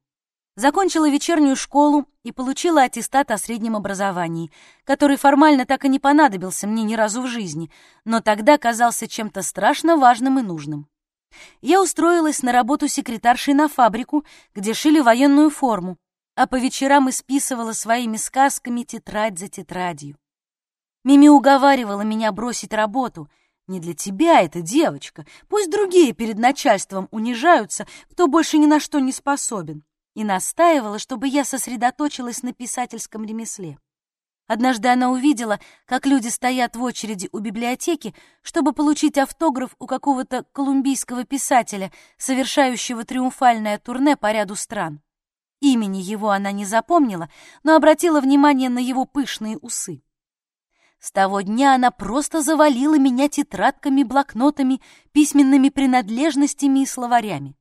Speaker 1: Закончила вечернюю школу и получила аттестат о среднем образовании, который формально так и не понадобился мне ни разу в жизни, но тогда казался чем-то страшно важным и нужным. Я устроилась на работу секретаршей на фабрику, где шили военную форму, а по вечерам исписывала своими сказками тетрадь за тетрадью. Мими уговаривала меня бросить работу. Не для тебя это, девочка. Пусть другие перед начальством унижаются, кто больше ни на что не способен и настаивала, чтобы я сосредоточилась на писательском ремесле. Однажды она увидела, как люди стоят в очереди у библиотеки, чтобы получить автограф у какого-то колумбийского писателя, совершающего триумфальное турне по ряду стран. Имени его она не запомнила, но обратила внимание на его пышные усы. С того дня она просто завалила меня тетрадками, блокнотами, письменными принадлежностями и словарями.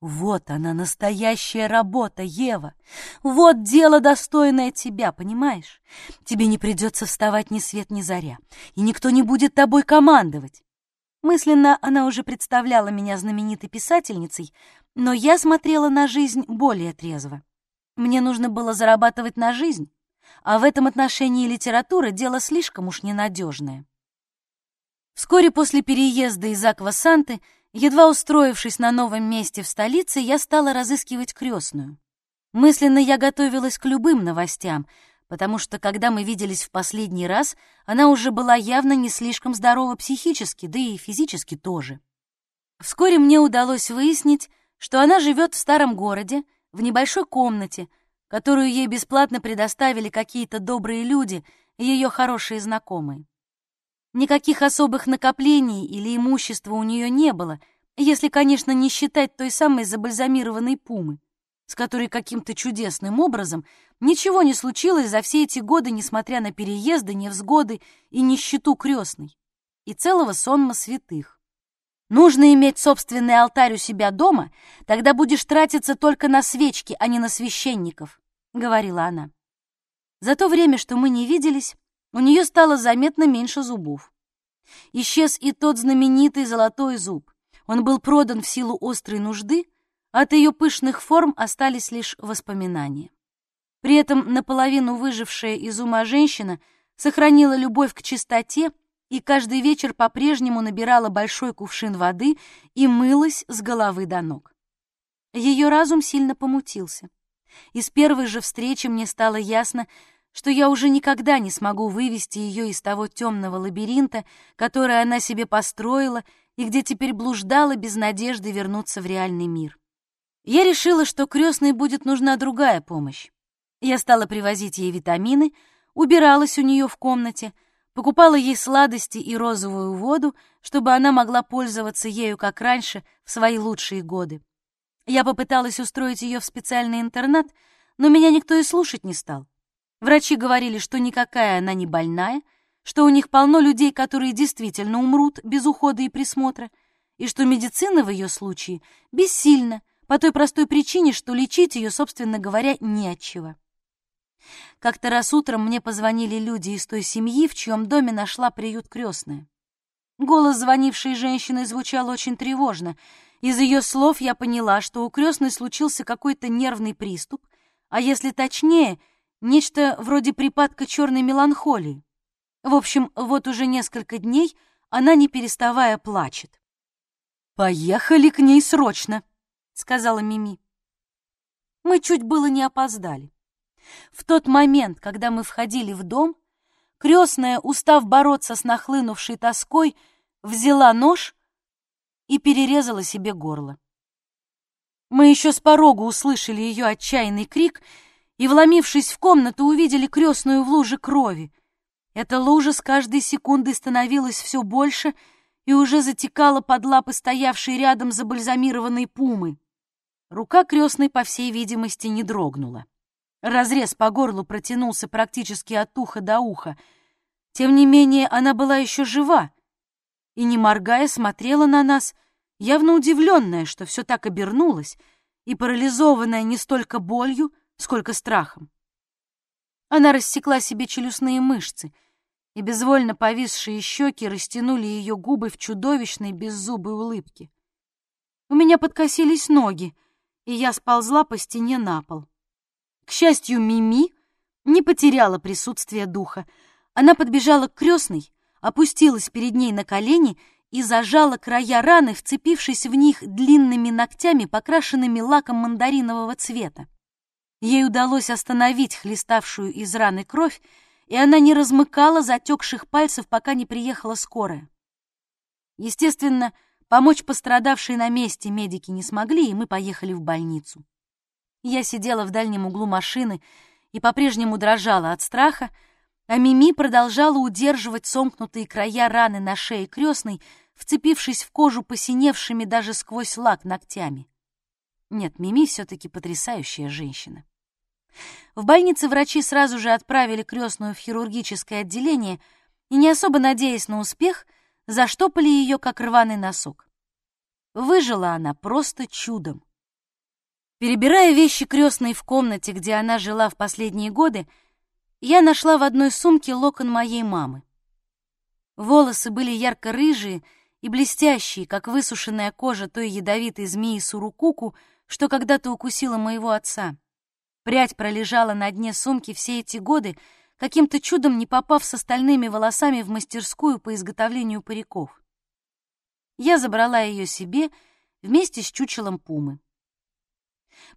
Speaker 1: Вот она, настоящая работа, Ева. Вот дело, достойное тебя, понимаешь? Тебе не придется вставать ни свет ни заря, и никто не будет тобой командовать. Мысленно она уже представляла меня знаменитой писательницей, но я смотрела на жизнь более трезво. Мне нужно было зарабатывать на жизнь, а в этом отношении литература — дело слишком уж ненадежное. Вскоре после переезда из Аквасанты Едва устроившись на новом месте в столице, я стала разыскивать крестную. Мысленно я готовилась к любым новостям, потому что, когда мы виделись в последний раз, она уже была явно не слишком здорова психически, да и физически тоже. Вскоре мне удалось выяснить, что она живет в старом городе, в небольшой комнате, которую ей бесплатно предоставили какие-то добрые люди, ее хорошие знакомые. Никаких особых накоплений или имущества у нее не было, если, конечно, не считать той самой забальзамированной пумы, с которой каким-то чудесным образом ничего не случилось за все эти годы, несмотря на переезды, невзгоды и нищету крестной, и целого сонма святых. Нужно иметь собственный алтарь у себя дома, тогда будешь тратиться только на свечки, а не на священников, — говорила она. За то время, что мы не виделись, у нее стало заметно меньше зубов. Исчез и тот знаменитый золотой зуб. Он был продан в силу острой нужды, а от ее пышных форм остались лишь воспоминания. При этом наполовину выжившая из ума женщина сохранила любовь к чистоте и каждый вечер по-прежнему набирала большой кувшин воды и мылась с головы до ног. Ее разум сильно помутился. И с первой же встречи мне стало ясно, что я уже никогда не смогу вывести ее из того темного лабиринта, который она себе построила и где теперь блуждала без надежды вернуться в реальный мир. Я решила, что крестной будет нужна другая помощь. Я стала привозить ей витамины, убиралась у нее в комнате, покупала ей сладости и розовую воду, чтобы она могла пользоваться ею, как раньше, в свои лучшие годы. Я попыталась устроить ее в специальный интернат, но меня никто и слушать не стал. Врачи говорили, что никакая она не больная, что у них полно людей, которые действительно умрут без ухода и присмотра, и что медицина в ее случае бессильна по той простой причине, что лечить ее, собственно говоря, не от чего. Как-то раз утром мне позвонили люди из той семьи, в чьем доме нашла приют крестная. Голос звонившей женщины звучал очень тревожно. Из ее слов я поняла, что у крестной случился какой-то нервный приступ, а если точнее, нечто вроде припадка черной меланхолии. В общем, вот уже несколько дней она, не переставая, плачет. «Поехали к ней срочно», — сказала Мими. Мы чуть было не опоздали. В тот момент, когда мы входили в дом, крестная, устав бороться с нахлынувшей тоской, взяла нож и перерезала себе горло. Мы еще с порога услышали ее отчаянный крик и, вломившись в комнату, увидели крестную в луже крови. Эта лужа с каждой секундой становилась все больше и уже затекала под лапы стоявшей рядом забальзамированной пумы. Рука крестной, по всей видимости, не дрогнула. Разрез по горлу протянулся практически от уха до уха. Тем не менее, она была еще жива и, не моргая, смотрела на нас, явно удивленная, что все так обернулось, и парализованная не столько болью, сколько страхом. Она рассекла себе челюстные мышцы, и безвольно повисшие щеки растянули ее губы в чудовищной беззубой улыбке. У меня подкосились ноги, и я сползла по стене на пол. К счастью, Мими не потеряла присутствие духа. Она подбежала к крестной, опустилась перед ней на колени и зажала края раны, вцепившись в них длинными ногтями, покрашенными лаком мандаринового цвета. Ей удалось остановить хлеставшую из раны кровь, и она не размыкала затекших пальцев, пока не приехала скорая. Естественно, помочь пострадавшей на месте медики не смогли, и мы поехали в больницу. Я сидела в дальнем углу машины и по-прежнему дрожала от страха, а Мими продолжала удерживать сомкнутые края раны на шее крестной, вцепившись в кожу посиневшими даже сквозь лак ногтями. Нет, Мими все-таки потрясающая женщина. В больнице врачи сразу же отправили крестную в хирургическое отделение и, не особо надеясь на успех, заштопали ее, как рваный носок. Выжила она просто чудом. Перебирая вещи крестной в комнате, где она жила в последние годы, я нашла в одной сумке локон моей мамы. Волосы были ярко-рыжие и блестящие, как высушенная кожа той ядовитой змеи Сурукуку, что когда-то укусила моего отца. Прядь пролежала на дне сумки все эти годы, каким-то чудом не попав с остальными волосами в мастерскую по изготовлению париков. Я забрала ее себе вместе с чучелом пумы.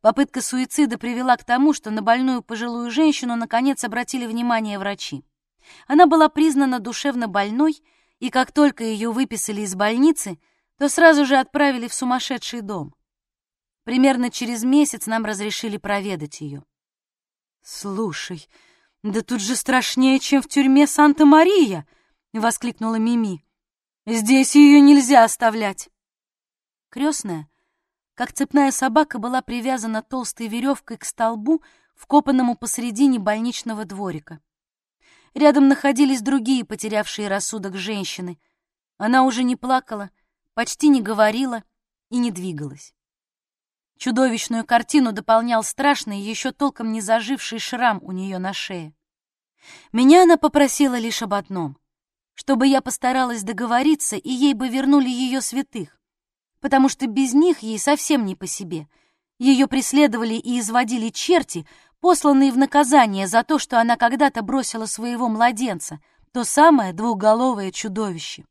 Speaker 1: Попытка суицида привела к тому, что на больную пожилую женщину наконец обратили внимание врачи. Она была признана душевно больной, и как только ее выписали из больницы, то сразу же отправили в сумасшедший дом. Примерно через месяц нам разрешили проведать ее. «Слушай, да тут же страшнее, чем в тюрьме Санта-Мария!» — воскликнула Мими. «Здесь ее нельзя оставлять!» Крестная, как цепная собака была привязана толстой веревкой к столбу, вкопанному посредине больничного дворика. Рядом находились другие потерявшие рассудок женщины. Она уже не плакала, почти не говорила и не двигалась. Чудовищную картину дополнял страшный, еще толком не заживший шрам у нее на шее. Меня она попросила лишь об одном — чтобы я постаралась договориться, и ей бы вернули ее святых, потому что без них ей совсем не по себе. Ее преследовали и изводили черти, посланные в наказание за то, что она когда-то бросила своего младенца, то самое двухголовое чудовище.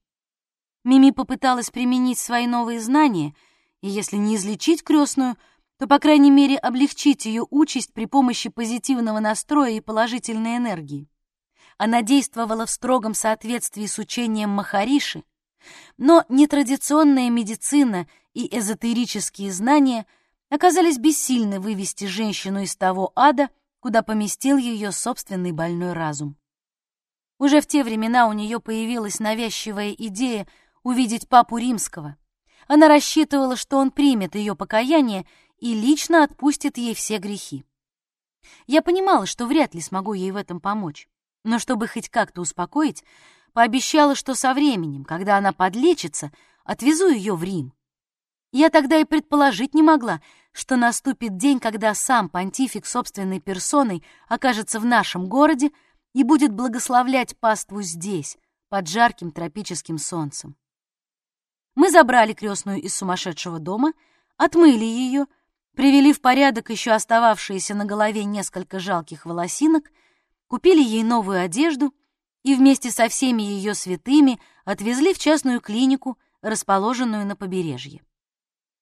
Speaker 1: Мими попыталась применить свои новые знания, и если не излечить крестную, то, по крайней мере, облегчить ее участь при помощи позитивного настроя и положительной энергии. Она действовала в строгом соответствии с учением Махариши, но нетрадиционная медицина и эзотерические знания оказались бессильны вывести женщину из того ада, куда поместил ее собственный больной разум. Уже в те времена у нее появилась навязчивая идея увидеть папу римского. Она рассчитывала, что он примет ее покаяние и лично отпустит ей все грехи. Я понимала, что вряд ли смогу ей в этом помочь, но чтобы хоть как-то успокоить, пообещала, что со временем, когда она подлечится, отвезу ее в Рим. Я тогда и предположить не могла, что наступит день, когда сам понтифик собственной персоной окажется в нашем городе и будет благословлять паству здесь, под жарким тропическим солнцем. Мы забрали крестную из сумасшедшего дома, отмыли ее, привели в порядок еще остававшиеся на голове несколько жалких волосинок, купили ей новую одежду и вместе со всеми ее святыми отвезли в частную клинику, расположенную на побережье.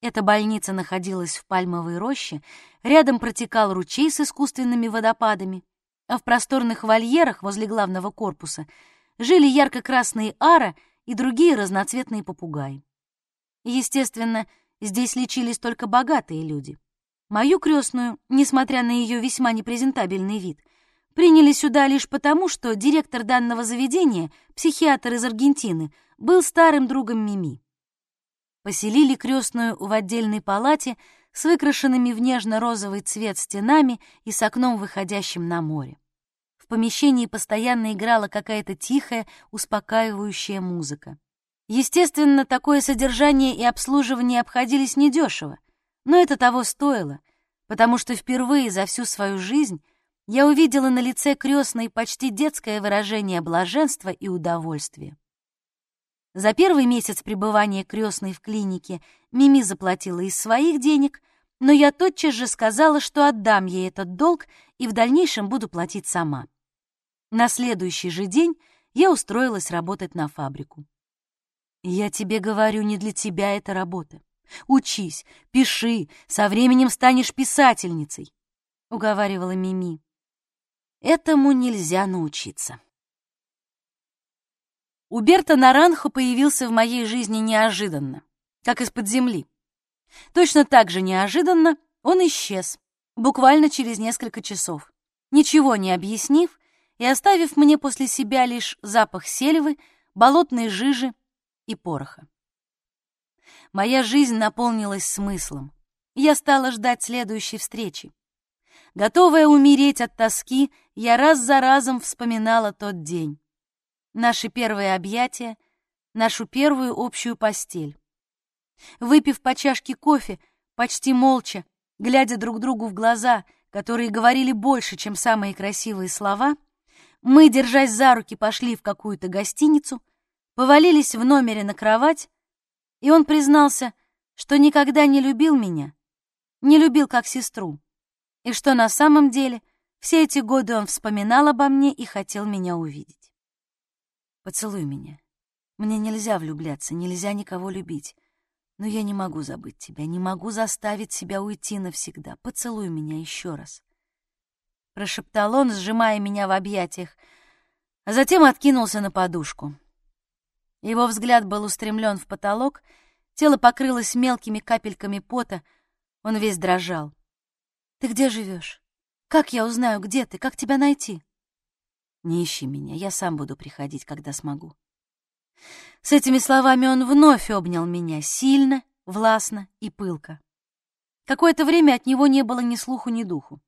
Speaker 1: Эта больница находилась в пальмовой роще, рядом протекал ручей с искусственными водопадами, а в просторных вольерах возле главного корпуса жили ярко-красные ара и другие разноцветные попугаи. Естественно, здесь лечились только богатые люди. Мою крестную, несмотря на ее весьма непрезентабельный вид, приняли сюда лишь потому, что директор данного заведения, психиатр из Аргентины, был старым другом Мими. Поселили крестную в отдельной палате с выкрашенными в нежно-розовый цвет стенами и с окном, выходящим на море. В помещении постоянно играла какая-то тихая, успокаивающая музыка. Естественно, такое содержание и обслуживание обходились недешево, но это того стоило, потому что впервые за всю свою жизнь я увидела на лице крестной почти детское выражение блаженства и удовольствия. За первый месяц пребывания крестной в клинике Мими заплатила из своих денег, но я тотчас же сказала, что отдам ей этот долг и в дальнейшем буду платить сама. На следующий же день я устроилась работать на фабрику. «Я тебе говорю, не для тебя эта работа. Учись, пиши, со временем станешь писательницей», — уговаривала Мими. Этому нельзя научиться. Уберто Наранхо появился в моей жизни неожиданно, как из-под земли. Точно так же неожиданно он исчез, буквально через несколько часов, ничего не объяснив и оставив мне после себя лишь запах сельвы, болотной жижи и пороха. Моя жизнь наполнилась смыслом. Я стала ждать следующей встречи. Готовая умереть от тоски, я раз за разом вспоминала тот день. Наши первые объятия, нашу первую общую постель. Выпив по чашке кофе, почти молча, глядя друг другу в глаза, которые говорили больше, чем самые красивые слова, мы, держась за руки, пошли в какую-то гостиницу, повалились в номере на кровать, и он признался, что никогда не любил меня, не любил как сестру, и что на самом деле все эти годы он вспоминал обо мне и хотел меня увидеть. «Поцелуй меня. Мне нельзя влюбляться, нельзя никого любить. Но я не могу забыть тебя, не могу заставить себя уйти навсегда. Поцелуй меня еще раз прошептал он, сжимая меня в объятиях, а затем откинулся на подушку. Его взгляд был устремлен в потолок, тело покрылось мелкими капельками пота, он весь дрожал. «Ты где живешь? Как я узнаю, где ты? Как тебя найти?» «Не ищи меня, я сам буду приходить, когда смогу». С этими словами он вновь обнял меня сильно, властно и пылко. Какое-то время от него не было ни слуху, ни духу.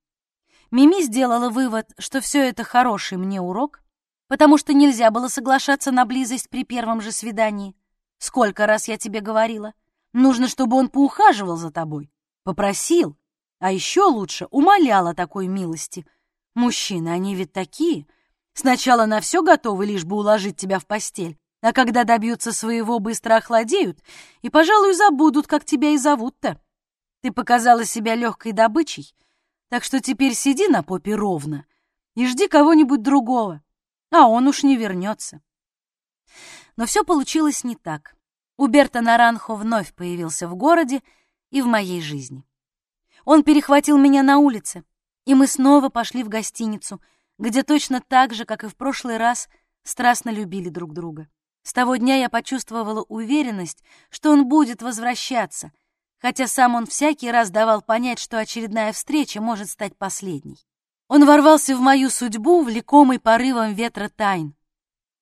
Speaker 1: Мими сделала вывод, что все это хороший мне урок, потому что нельзя было соглашаться на близость при первом же свидании. Сколько раз я тебе говорила? Нужно, чтобы он поухаживал за тобой, попросил, а еще лучше умолял о такой милости. Мужчины, они ведь такие, Сначала на все готовы, лишь бы уложить тебя в постель, а когда добьются своего, быстро охладеют и, пожалуй, забудут, как тебя и зовут-то. Ты показала себя легкой добычей, так что теперь сиди на попе ровно и жди кого-нибудь другого, а он уж не вернется. Но все получилось не так. Уберто Наранхо вновь появился в городе и в моей жизни. Он перехватил меня на улице, и мы снова пошли в гостиницу, где точно так же, как и в прошлый раз, страстно любили друг друга. С того дня я почувствовала уверенность, что он будет возвращаться, хотя сам он всякий раз давал понять, что очередная встреча может стать последней. Он ворвался в мою судьбу, влекомый порывом ветра тайн,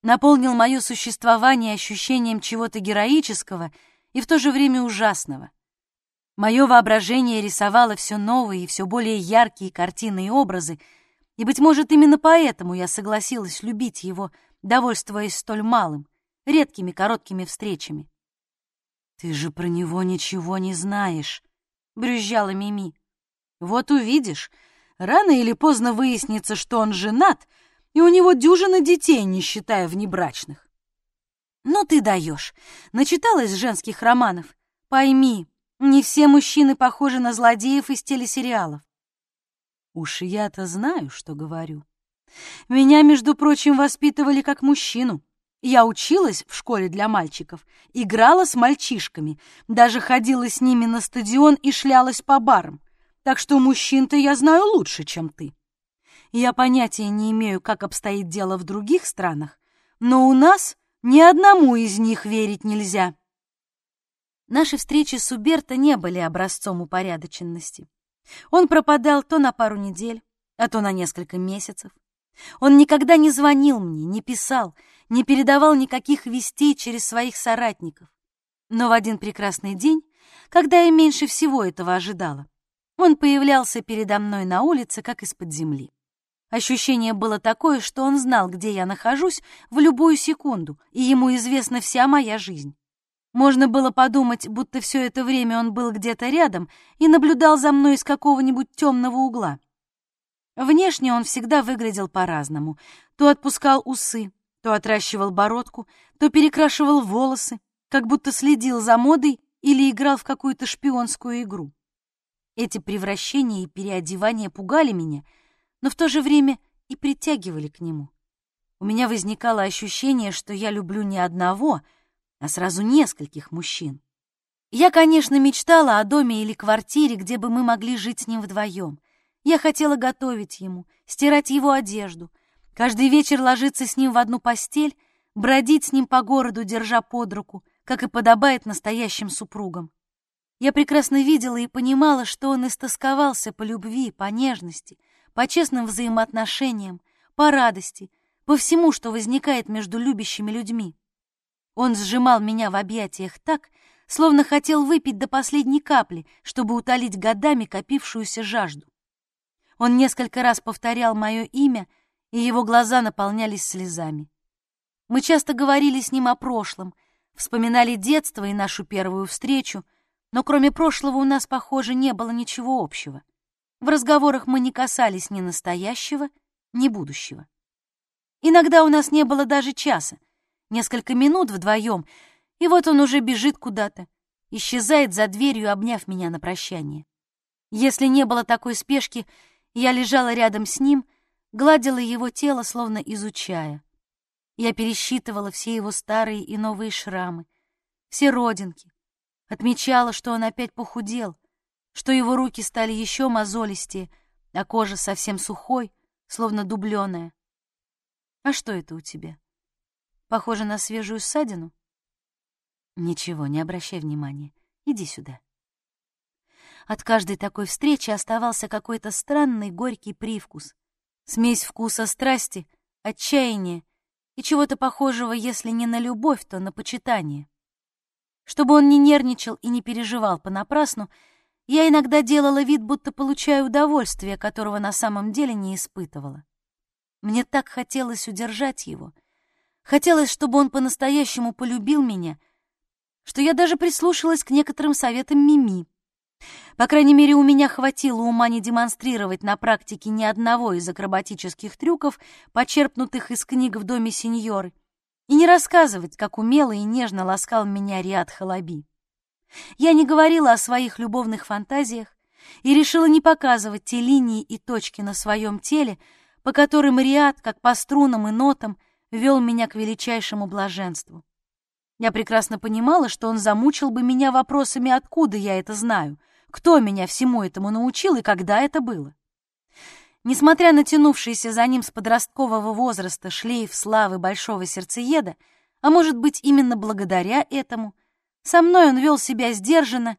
Speaker 1: наполнил мое существование ощущением чего-то героического и в то же время ужасного. Мое воображение рисовало все новые и все более яркие картины и образы, и, быть может, именно поэтому я согласилась любить его, довольствуясь столь малым, редкими короткими встречами. «Ты же про него ничего не знаешь», — брюзжала Мими. «Вот увидишь, рано или поздно выяснится, что он женат, и у него дюжина детей, не считая внебрачных». «Ну ты даешь, начиталась женских романов. Пойми, не все мужчины похожи на злодеев из телесериалов. Уж я-то знаю, что говорю. Меня, между прочим, воспитывали как мужчину. Я училась в школе для мальчиков, играла с мальчишками, даже ходила с ними на стадион и шлялась по барам. Так что мужчин-то я знаю лучше, чем ты. Я понятия не имею, как обстоит дело в других странах, но у нас ни одному из них верить нельзя. Наши встречи с Уберто не были образцом упорядоченности. Он пропадал то на пару недель, а то на несколько месяцев. Он никогда не звонил мне, не писал, не передавал никаких вестей через своих соратников. Но в один прекрасный день, когда я меньше всего этого ожидала, он появлялся передо мной на улице, как из-под земли. Ощущение было такое, что он знал, где я нахожусь в любую секунду, и ему известна вся моя жизнь. Можно было подумать, будто все это время он был где-то рядом и наблюдал за мной из какого-нибудь темного угла. Внешне он всегда выглядел по-разному. То отпускал усы, то отращивал бородку, то перекрашивал волосы, как будто следил за модой или играл в какую-то шпионскую игру. Эти превращения и переодевания пугали меня, но в то же время и притягивали к нему. У меня возникало ощущение, что я люблю не одного — а сразу нескольких мужчин. Я, конечно, мечтала о доме или квартире, где бы мы могли жить с ним вдвоем. Я хотела готовить ему, стирать его одежду, каждый вечер ложиться с ним в одну постель, бродить с ним по городу, держа под руку, как и подобает настоящим супругам. Я прекрасно видела и понимала, что он истосковался по любви, по нежности, по честным взаимоотношениям, по радости, по всему, что возникает между любящими людьми. Он сжимал меня в объятиях так, словно хотел выпить до последней капли, чтобы утолить годами копившуюся жажду. Он несколько раз повторял мое имя, и его глаза наполнялись слезами. Мы часто говорили с ним о прошлом, вспоминали детство и нашу первую встречу, но кроме прошлого у нас, похоже, не было ничего общего. В разговорах мы не касались ни настоящего, ни будущего. Иногда у нас не было даже часа, Несколько минут вдвоем, и вот он уже бежит куда-то, исчезает за дверью, обняв меня на прощание. Если не было такой спешки, я лежала рядом с ним, гладила его тело, словно изучая. Я пересчитывала все его старые и новые шрамы, все родинки, отмечала, что он опять похудел, что его руки стали еще мозолистее, а кожа совсем сухой, словно дубленая. «А что это у тебя?» Похоже на свежую ссадину? Ничего, не обращай внимания. Иди сюда. От каждой такой встречи оставался какой-то странный горький привкус. Смесь вкуса страсти, отчаяния и чего-то похожего, если не на любовь, то на почитание. Чтобы он не нервничал и не переживал понапрасну, я иногда делала вид, будто получаю удовольствие, которого на самом деле не испытывала. Мне так хотелось удержать его — Хотелось, чтобы он по-настоящему полюбил меня, что я даже прислушалась к некоторым советам Мими. По крайней мере, у меня хватило ума не демонстрировать на практике ни одного из акробатических трюков, почерпнутых из книг в доме сеньоры, и не рассказывать, как умело и нежно ласкал меня Риад Халаби. Я не говорила о своих любовных фантазиях и решила не показывать те линии и точки на своем теле, по которым Риад, как по струнам и нотам, вел меня к величайшему блаженству. Я прекрасно понимала, что он замучил бы меня вопросами, откуда я это знаю, кто меня всему этому научил и когда это было. Несмотря на тянувшийся за ним с подросткового возраста шлейф славы большого сердцееда, а может быть, именно благодаря этому, со мной он вел себя сдержанно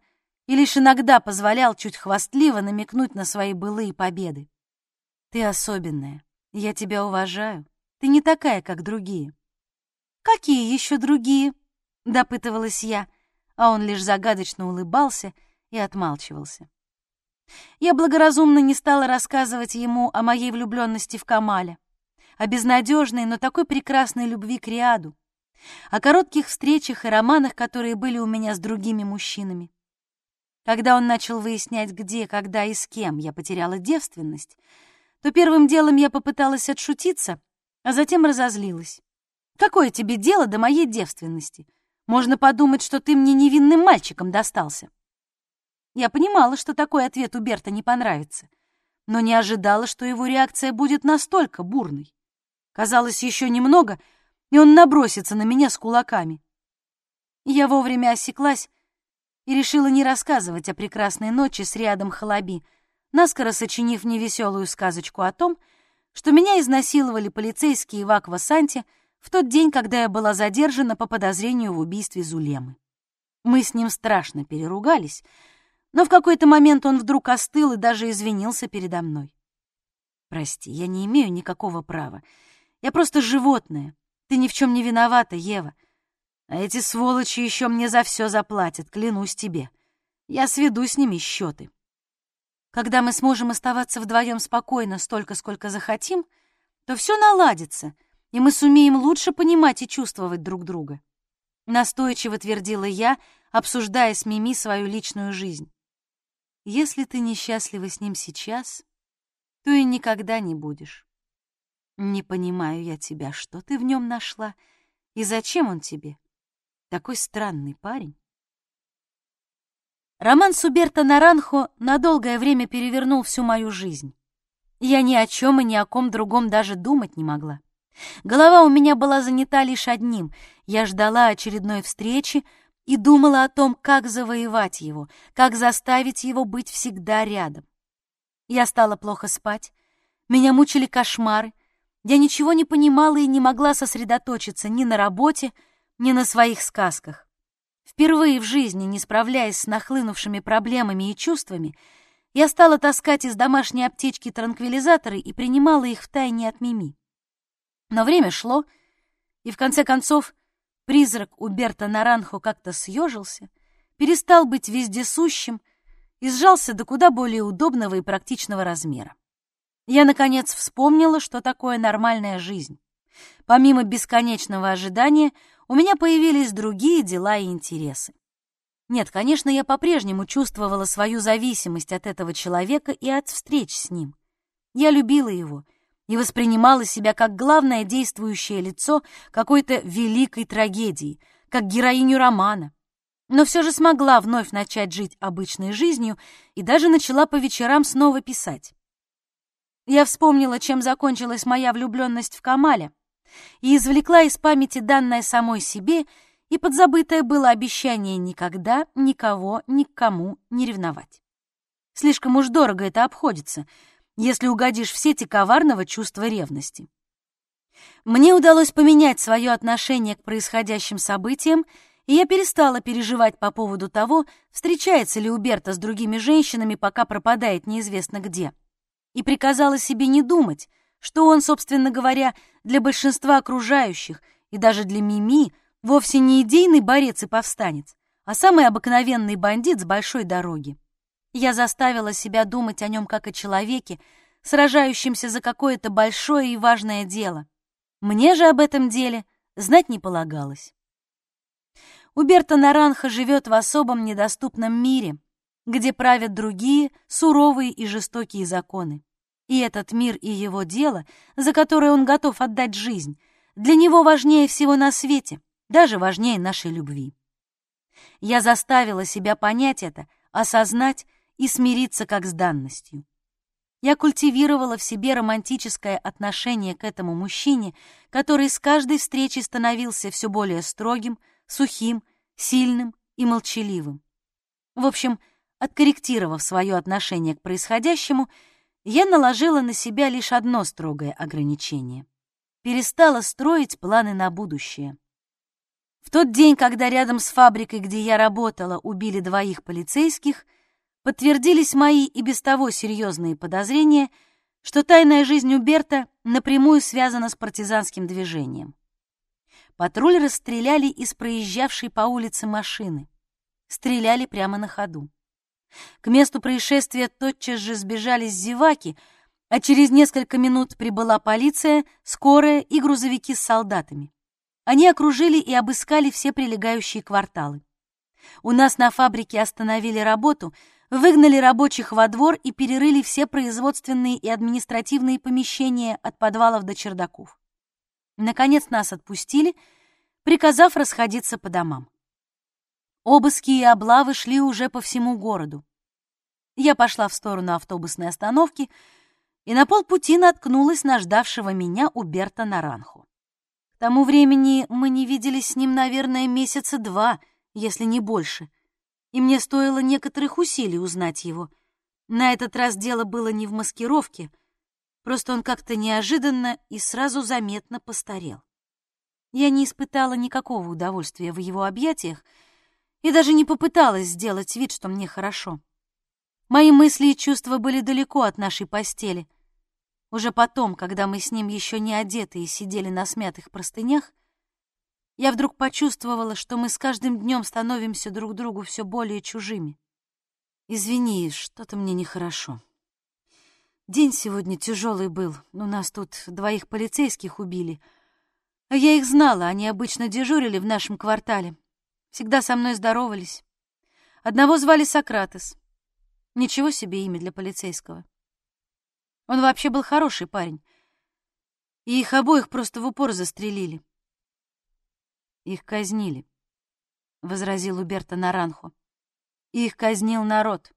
Speaker 1: и лишь иногда позволял чуть хвастливо намекнуть на свои былые победы. «Ты особенная, я тебя уважаю, ты не такая, как другие». «Какие еще другие?» — допытывалась я, а он лишь загадочно улыбался и отмалчивался. Я благоразумно не стала рассказывать ему о моей влюбленности в Камаля, о безнадежной, но такой прекрасной любви к Риаду, о коротких встречах и романах, которые были у меня с другими мужчинами. Когда он начал выяснять, где, когда и с кем я потеряла девственность, то первым делом я попыталась отшутиться, а затем разозлилась. «Какое тебе дело до моей девственности? Можно подумать, что ты мне невинным мальчиком достался». Я понимала, что такой ответ у Берта не понравится, но не ожидала, что его реакция будет настолько бурной. Казалось, еще немного, и он набросится на меня с кулаками. Я вовремя осеклась и решила не рассказывать о прекрасной ночи с рядом Халаби, наскоро сочинив невеселую сказочку о том, что меня изнасиловали полицейские в Аквасанте в тот день, когда я была задержана по подозрению в убийстве Зулемы. Мы с ним страшно переругались, но в какой-то момент он вдруг остыл и даже извинился передо мной. «Прости, я не имею никакого права. Я просто животное. Ты ни в чем не виновата, Ева. А эти сволочи еще мне за все заплатят, клянусь тебе. Я сведу с ними счеты. Когда мы сможем оставаться вдвоем спокойно столько, сколько захотим, то все наладится, и мы сумеем лучше понимать и чувствовать друг друга. Настойчиво твердила я, обсуждая с Мими свою личную жизнь. Если ты несчастлива с ним сейчас, то и никогда не будешь. Не понимаю я тебя, что ты в нем нашла, и зачем он тебе? Такой странный парень. Роман Суберта Наранхо на долгое время перевернул всю мою жизнь. Я ни о чем и ни о ком другом даже думать не могла. Голова у меня была занята лишь одним. Я ждала очередной встречи, и думала о том, как завоевать его, как заставить его быть всегда рядом. Я стала плохо спать, меня мучили кошмары, я ничего не понимала и не могла сосредоточиться ни на работе, ни на своих сказках. Впервые в жизни, не справляясь с нахлынувшими проблемами и чувствами, я стала таскать из домашней аптечки транквилизаторы и принимала их втайне от Мими. Но время шло, и в конце концов Призрак у Берта Наранхо как-то съежился, перестал быть вездесущим и сжался до куда более удобного и практичного размера. Я, наконец, вспомнила, что такое нормальная жизнь. Помимо бесконечного ожидания, у меня появились другие дела и интересы. Нет, конечно, я по-прежнему чувствовала свою зависимость от этого человека и от встреч с ним. Я любила его — и воспринимала себя как главное действующее лицо какой-то великой трагедии, как героиню романа. Но все же смогла вновь начать жить обычной жизнью и даже начала по вечерам снова писать. Я вспомнила, чем закончилась моя влюбленность в Камаля, и извлекла из памяти данное самой себе и подзабытое было обещание никогда никого никому не ревновать. Слишком уж дорого это обходится — если угодишь в сети коварного чувства ревности. Мне удалось поменять свое отношение к происходящим событиям, и я перестала переживать по поводу того, встречается ли у Берта с другими женщинами, пока пропадает неизвестно где. И приказала себе не думать, что он, собственно говоря, для большинства окружающих и даже для Мими вовсе не идейный борец и повстанец, а самый обыкновенный бандит с большой дороги. Я заставила себя думать о нем как о человеке, сражающемся за какое-то большое и важное дело. Мне же об этом деле знать не полагалось. У Берта Наранха живет в особом недоступном мире, где правят другие суровые и жестокие законы. И этот мир и его дело, за которое он готов отдать жизнь, для него важнее всего на свете, даже важнее нашей любви. Я заставила себя понять это, осознать и смириться как с данностью. Я культивировала в себе романтическое отношение к этому мужчине, который с каждой встречей становился все более строгим, сухим, сильным и молчаливым. В общем, откорректировав свое отношение к происходящему, я наложила на себя лишь одно строгое ограничение. Перестала строить планы на будущее. В тот день, когда рядом с фабрикой, где я работала, убили двоих полицейских, подтвердились мои и без того серьезные подозрения, что тайная жизнь Уберта напрямую связана с партизанским движением. Патруль расстреляли из проезжавшей по улице машины. Стреляли прямо на ходу. К месту происшествия тотчас же сбежались зеваки, а через несколько минут прибыла полиция, скорая и грузовики с солдатами. Они окружили и обыскали все прилегающие кварталы. У нас на фабрике остановили работу, выгнали рабочих во двор и перерыли все производственные и административные помещения от подвалов до чердаков. Наконец нас отпустили, приказав расходиться по домам. Обыски и облавы шли уже по всему городу. Я пошла в сторону автобусной остановки и на полпути наткнулась на ждавшего меня у Берта Наранху. К тому времени мы не виделись с ним, наверное, месяца два, если не больше, и мне стоило некоторых усилий узнать его. На этот раз дело было не в маскировке, просто он как-то неожиданно и сразу заметно постарел. Я не испытала никакого удовольствия в его объятиях, и даже не попыталась сделать вид, что мне хорошо. Мои мысли и чувства были далеко от нашей постели. Уже потом, когда мы с ним еще не одетые сидели на смятых простынях, я вдруг почувствовала, что мы с каждым днем становимся друг другу все более чужими. Извини, что-то мне нехорошо. День сегодня тяжелый был. У нас тут двоих полицейских убили. А я их знала, они обычно дежурили в нашем квартале. Всегда со мной здоровались. Одного звали Сократес. Ничего себе имя для полицейского. Он вообще был хороший парень. И их обоих просто в упор застрелили. Их казнили, — возразил Уберто Наранхо. Их казнил народ.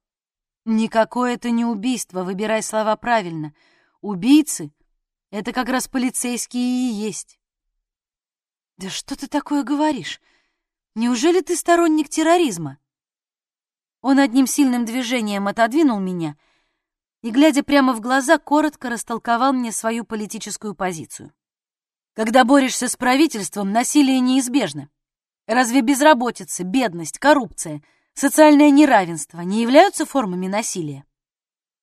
Speaker 1: Никакое это не убийство, выбирай слова правильно. Убийцы — это как раз полицейские и есть. Да что ты такое говоришь? Неужели ты сторонник терроризма? Он одним сильным движением отодвинул меня и, глядя прямо в глаза, коротко растолковал мне свою политическую позицию. Когда борешься с правительством, насилие неизбежно. Разве безработица, бедность, коррупция, социальное неравенство не являются формами насилия?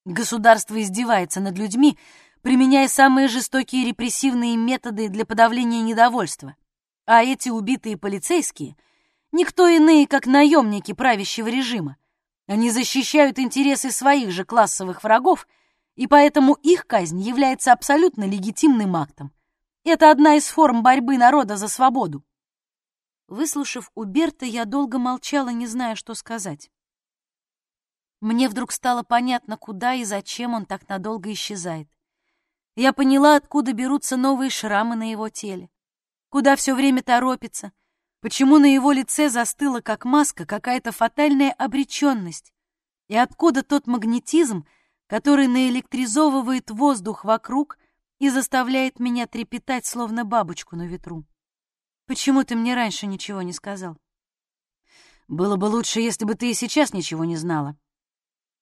Speaker 1: Государство издевается над людьми, применяя самые жестокие репрессивные методы для подавления недовольства. А эти убитые полицейские — Никто иные, как наемники правящего режима. Они защищают интересы своих же классовых врагов, и поэтому их казнь является абсолютно легитимным актом. Это одна из форм борьбы народа за свободу. Выслушав Уберта, я долго молчала, не зная, что сказать. Мне вдруг стало понятно, куда и зачем он так надолго исчезает. Я поняла, откуда берутся новые шрамы на его теле, куда все время торопится — Почему на его лице застыла, как маска, какая-то фатальная обреченность? И откуда тот магнетизм, который наэлектризовывает воздух вокруг и заставляет меня трепетать, словно бабочку на ветру? Почему ты мне раньше ничего не сказал? Было бы лучше, если бы ты и сейчас ничего не знала.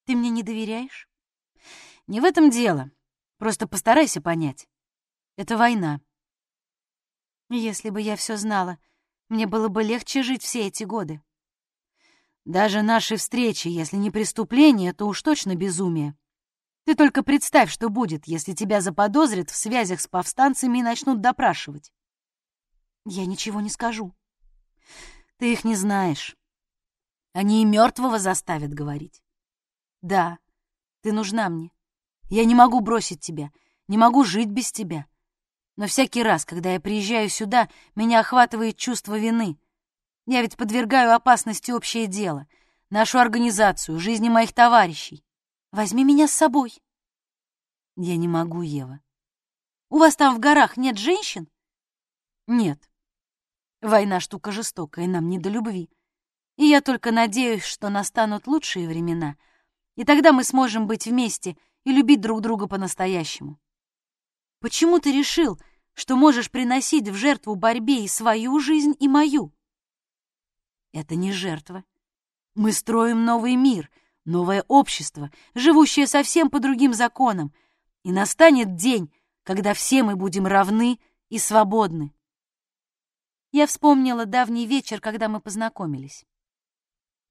Speaker 1: Ты мне не доверяешь? Не в этом дело. Просто постарайся понять. Это война. Если бы я все знала, мне было бы легче жить все эти годы. Даже наши встречи, если не преступление, то уж точно безумие. Ты только представь, что будет, если тебя заподозрят в связях с повстанцами и начнут допрашивать. Я ничего не скажу. Ты их не знаешь. Они и мертвого заставят говорить. Да, ты нужна мне. Я не могу бросить тебя, не могу жить без тебя. Но всякий раз, когда я приезжаю сюда, меня охватывает чувство вины. Я ведь подвергаю опасности общее дело. нашу организацию, жизни моих товарищей. Возьми меня с собой. Я не могу, Ева. У вас там в горах нет женщин? Нет. Война штука жестокая, нам не до любви. И я только надеюсь, что настанут лучшие времена, и тогда мы сможем быть вместе и любить друг друга по-настоящему. Почему ты решил, что можешь приносить в жертву борьбе и свою жизнь, и мою? Это не жертва. Мы строим новый мир, новое общество, живущее совсем по другим законам, и настанет день, когда все мы будем равны и свободны. Я вспомнила давний вечер, когда мы познакомились.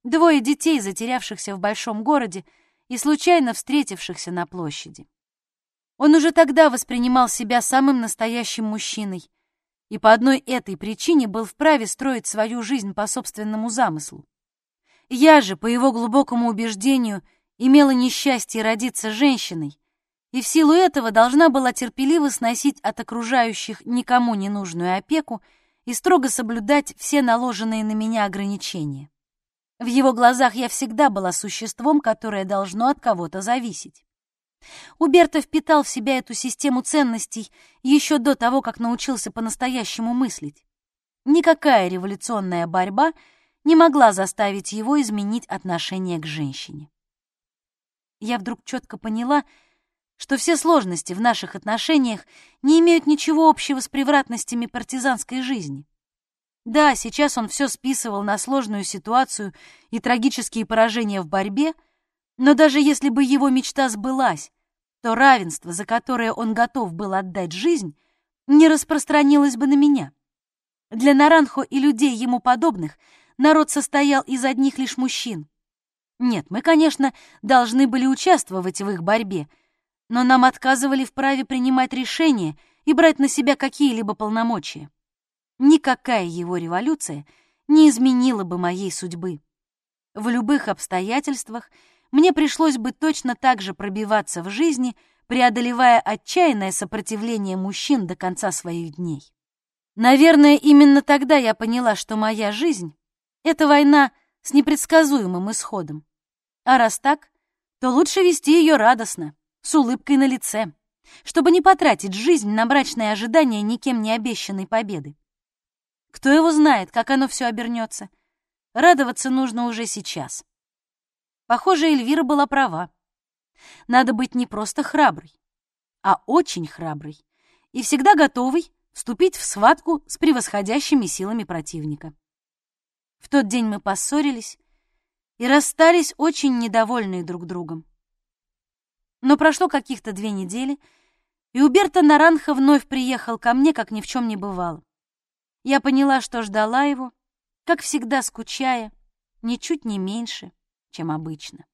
Speaker 1: Двое детей, затерявшихся в большом городе и случайно встретившихся на площади. Он уже тогда воспринимал себя самым настоящим мужчиной и по одной этой причине был вправе строить свою жизнь по собственному замыслу. Я же, по его глубокому убеждению, имела несчастье родиться женщиной, и в силу этого должна была терпеливо сносить от окружающих никому не нужную опеку и строго соблюдать все наложенные на меня ограничения. В его глазах я всегда была существом, которое должно от кого-то зависеть. Уберто впитал в себя эту систему ценностей еще до того, как научился по-настоящему мыслить. Никакая революционная борьба не могла заставить его изменить отношение к женщине. Я вдруг четко поняла, что все сложности в наших отношениях не имеют ничего общего с превратностями партизанской жизни. Да, сейчас он все списывал на сложную ситуацию и трагические поражения в борьбе, но даже если бы его мечта сбылась, то равенство, за которое он готов был отдать жизнь, не распространилось бы на меня. Для Наранхо и людей ему подобных народ состоял из одних лишь мужчин. Нет, мы, конечно, должны были участвовать в их борьбе — но нам отказывали в праве принимать решения и брать на себя какие-либо полномочия. Никакая его революция не изменила бы моей судьбы. В любых обстоятельствах мне пришлось бы точно так же пробиваться в жизни, преодолевая отчаянное сопротивление мужчин до конца своих дней. Наверное, именно тогда я поняла, что моя жизнь — это война с непредсказуемым исходом. А раз так, то лучше вести ее радостно, с улыбкой на лице, чтобы не потратить жизнь на брачное ожидание никем не обещанной победы. Кто его знает, как оно все обернется? Радоваться нужно уже сейчас. Похоже, Эльвира была права. Надо быть не просто храброй, а очень храброй и всегда готовой вступить в схватку с превосходящими силами противника. В тот день мы поссорились и расстались очень недовольные друг другом. Но прошло каких-то две недели, и Уберто Наранха вновь приехал ко мне, как ни в чем не бывало. Я поняла, что ждала его, как всегда скучая, ничуть не меньше, чем обычно.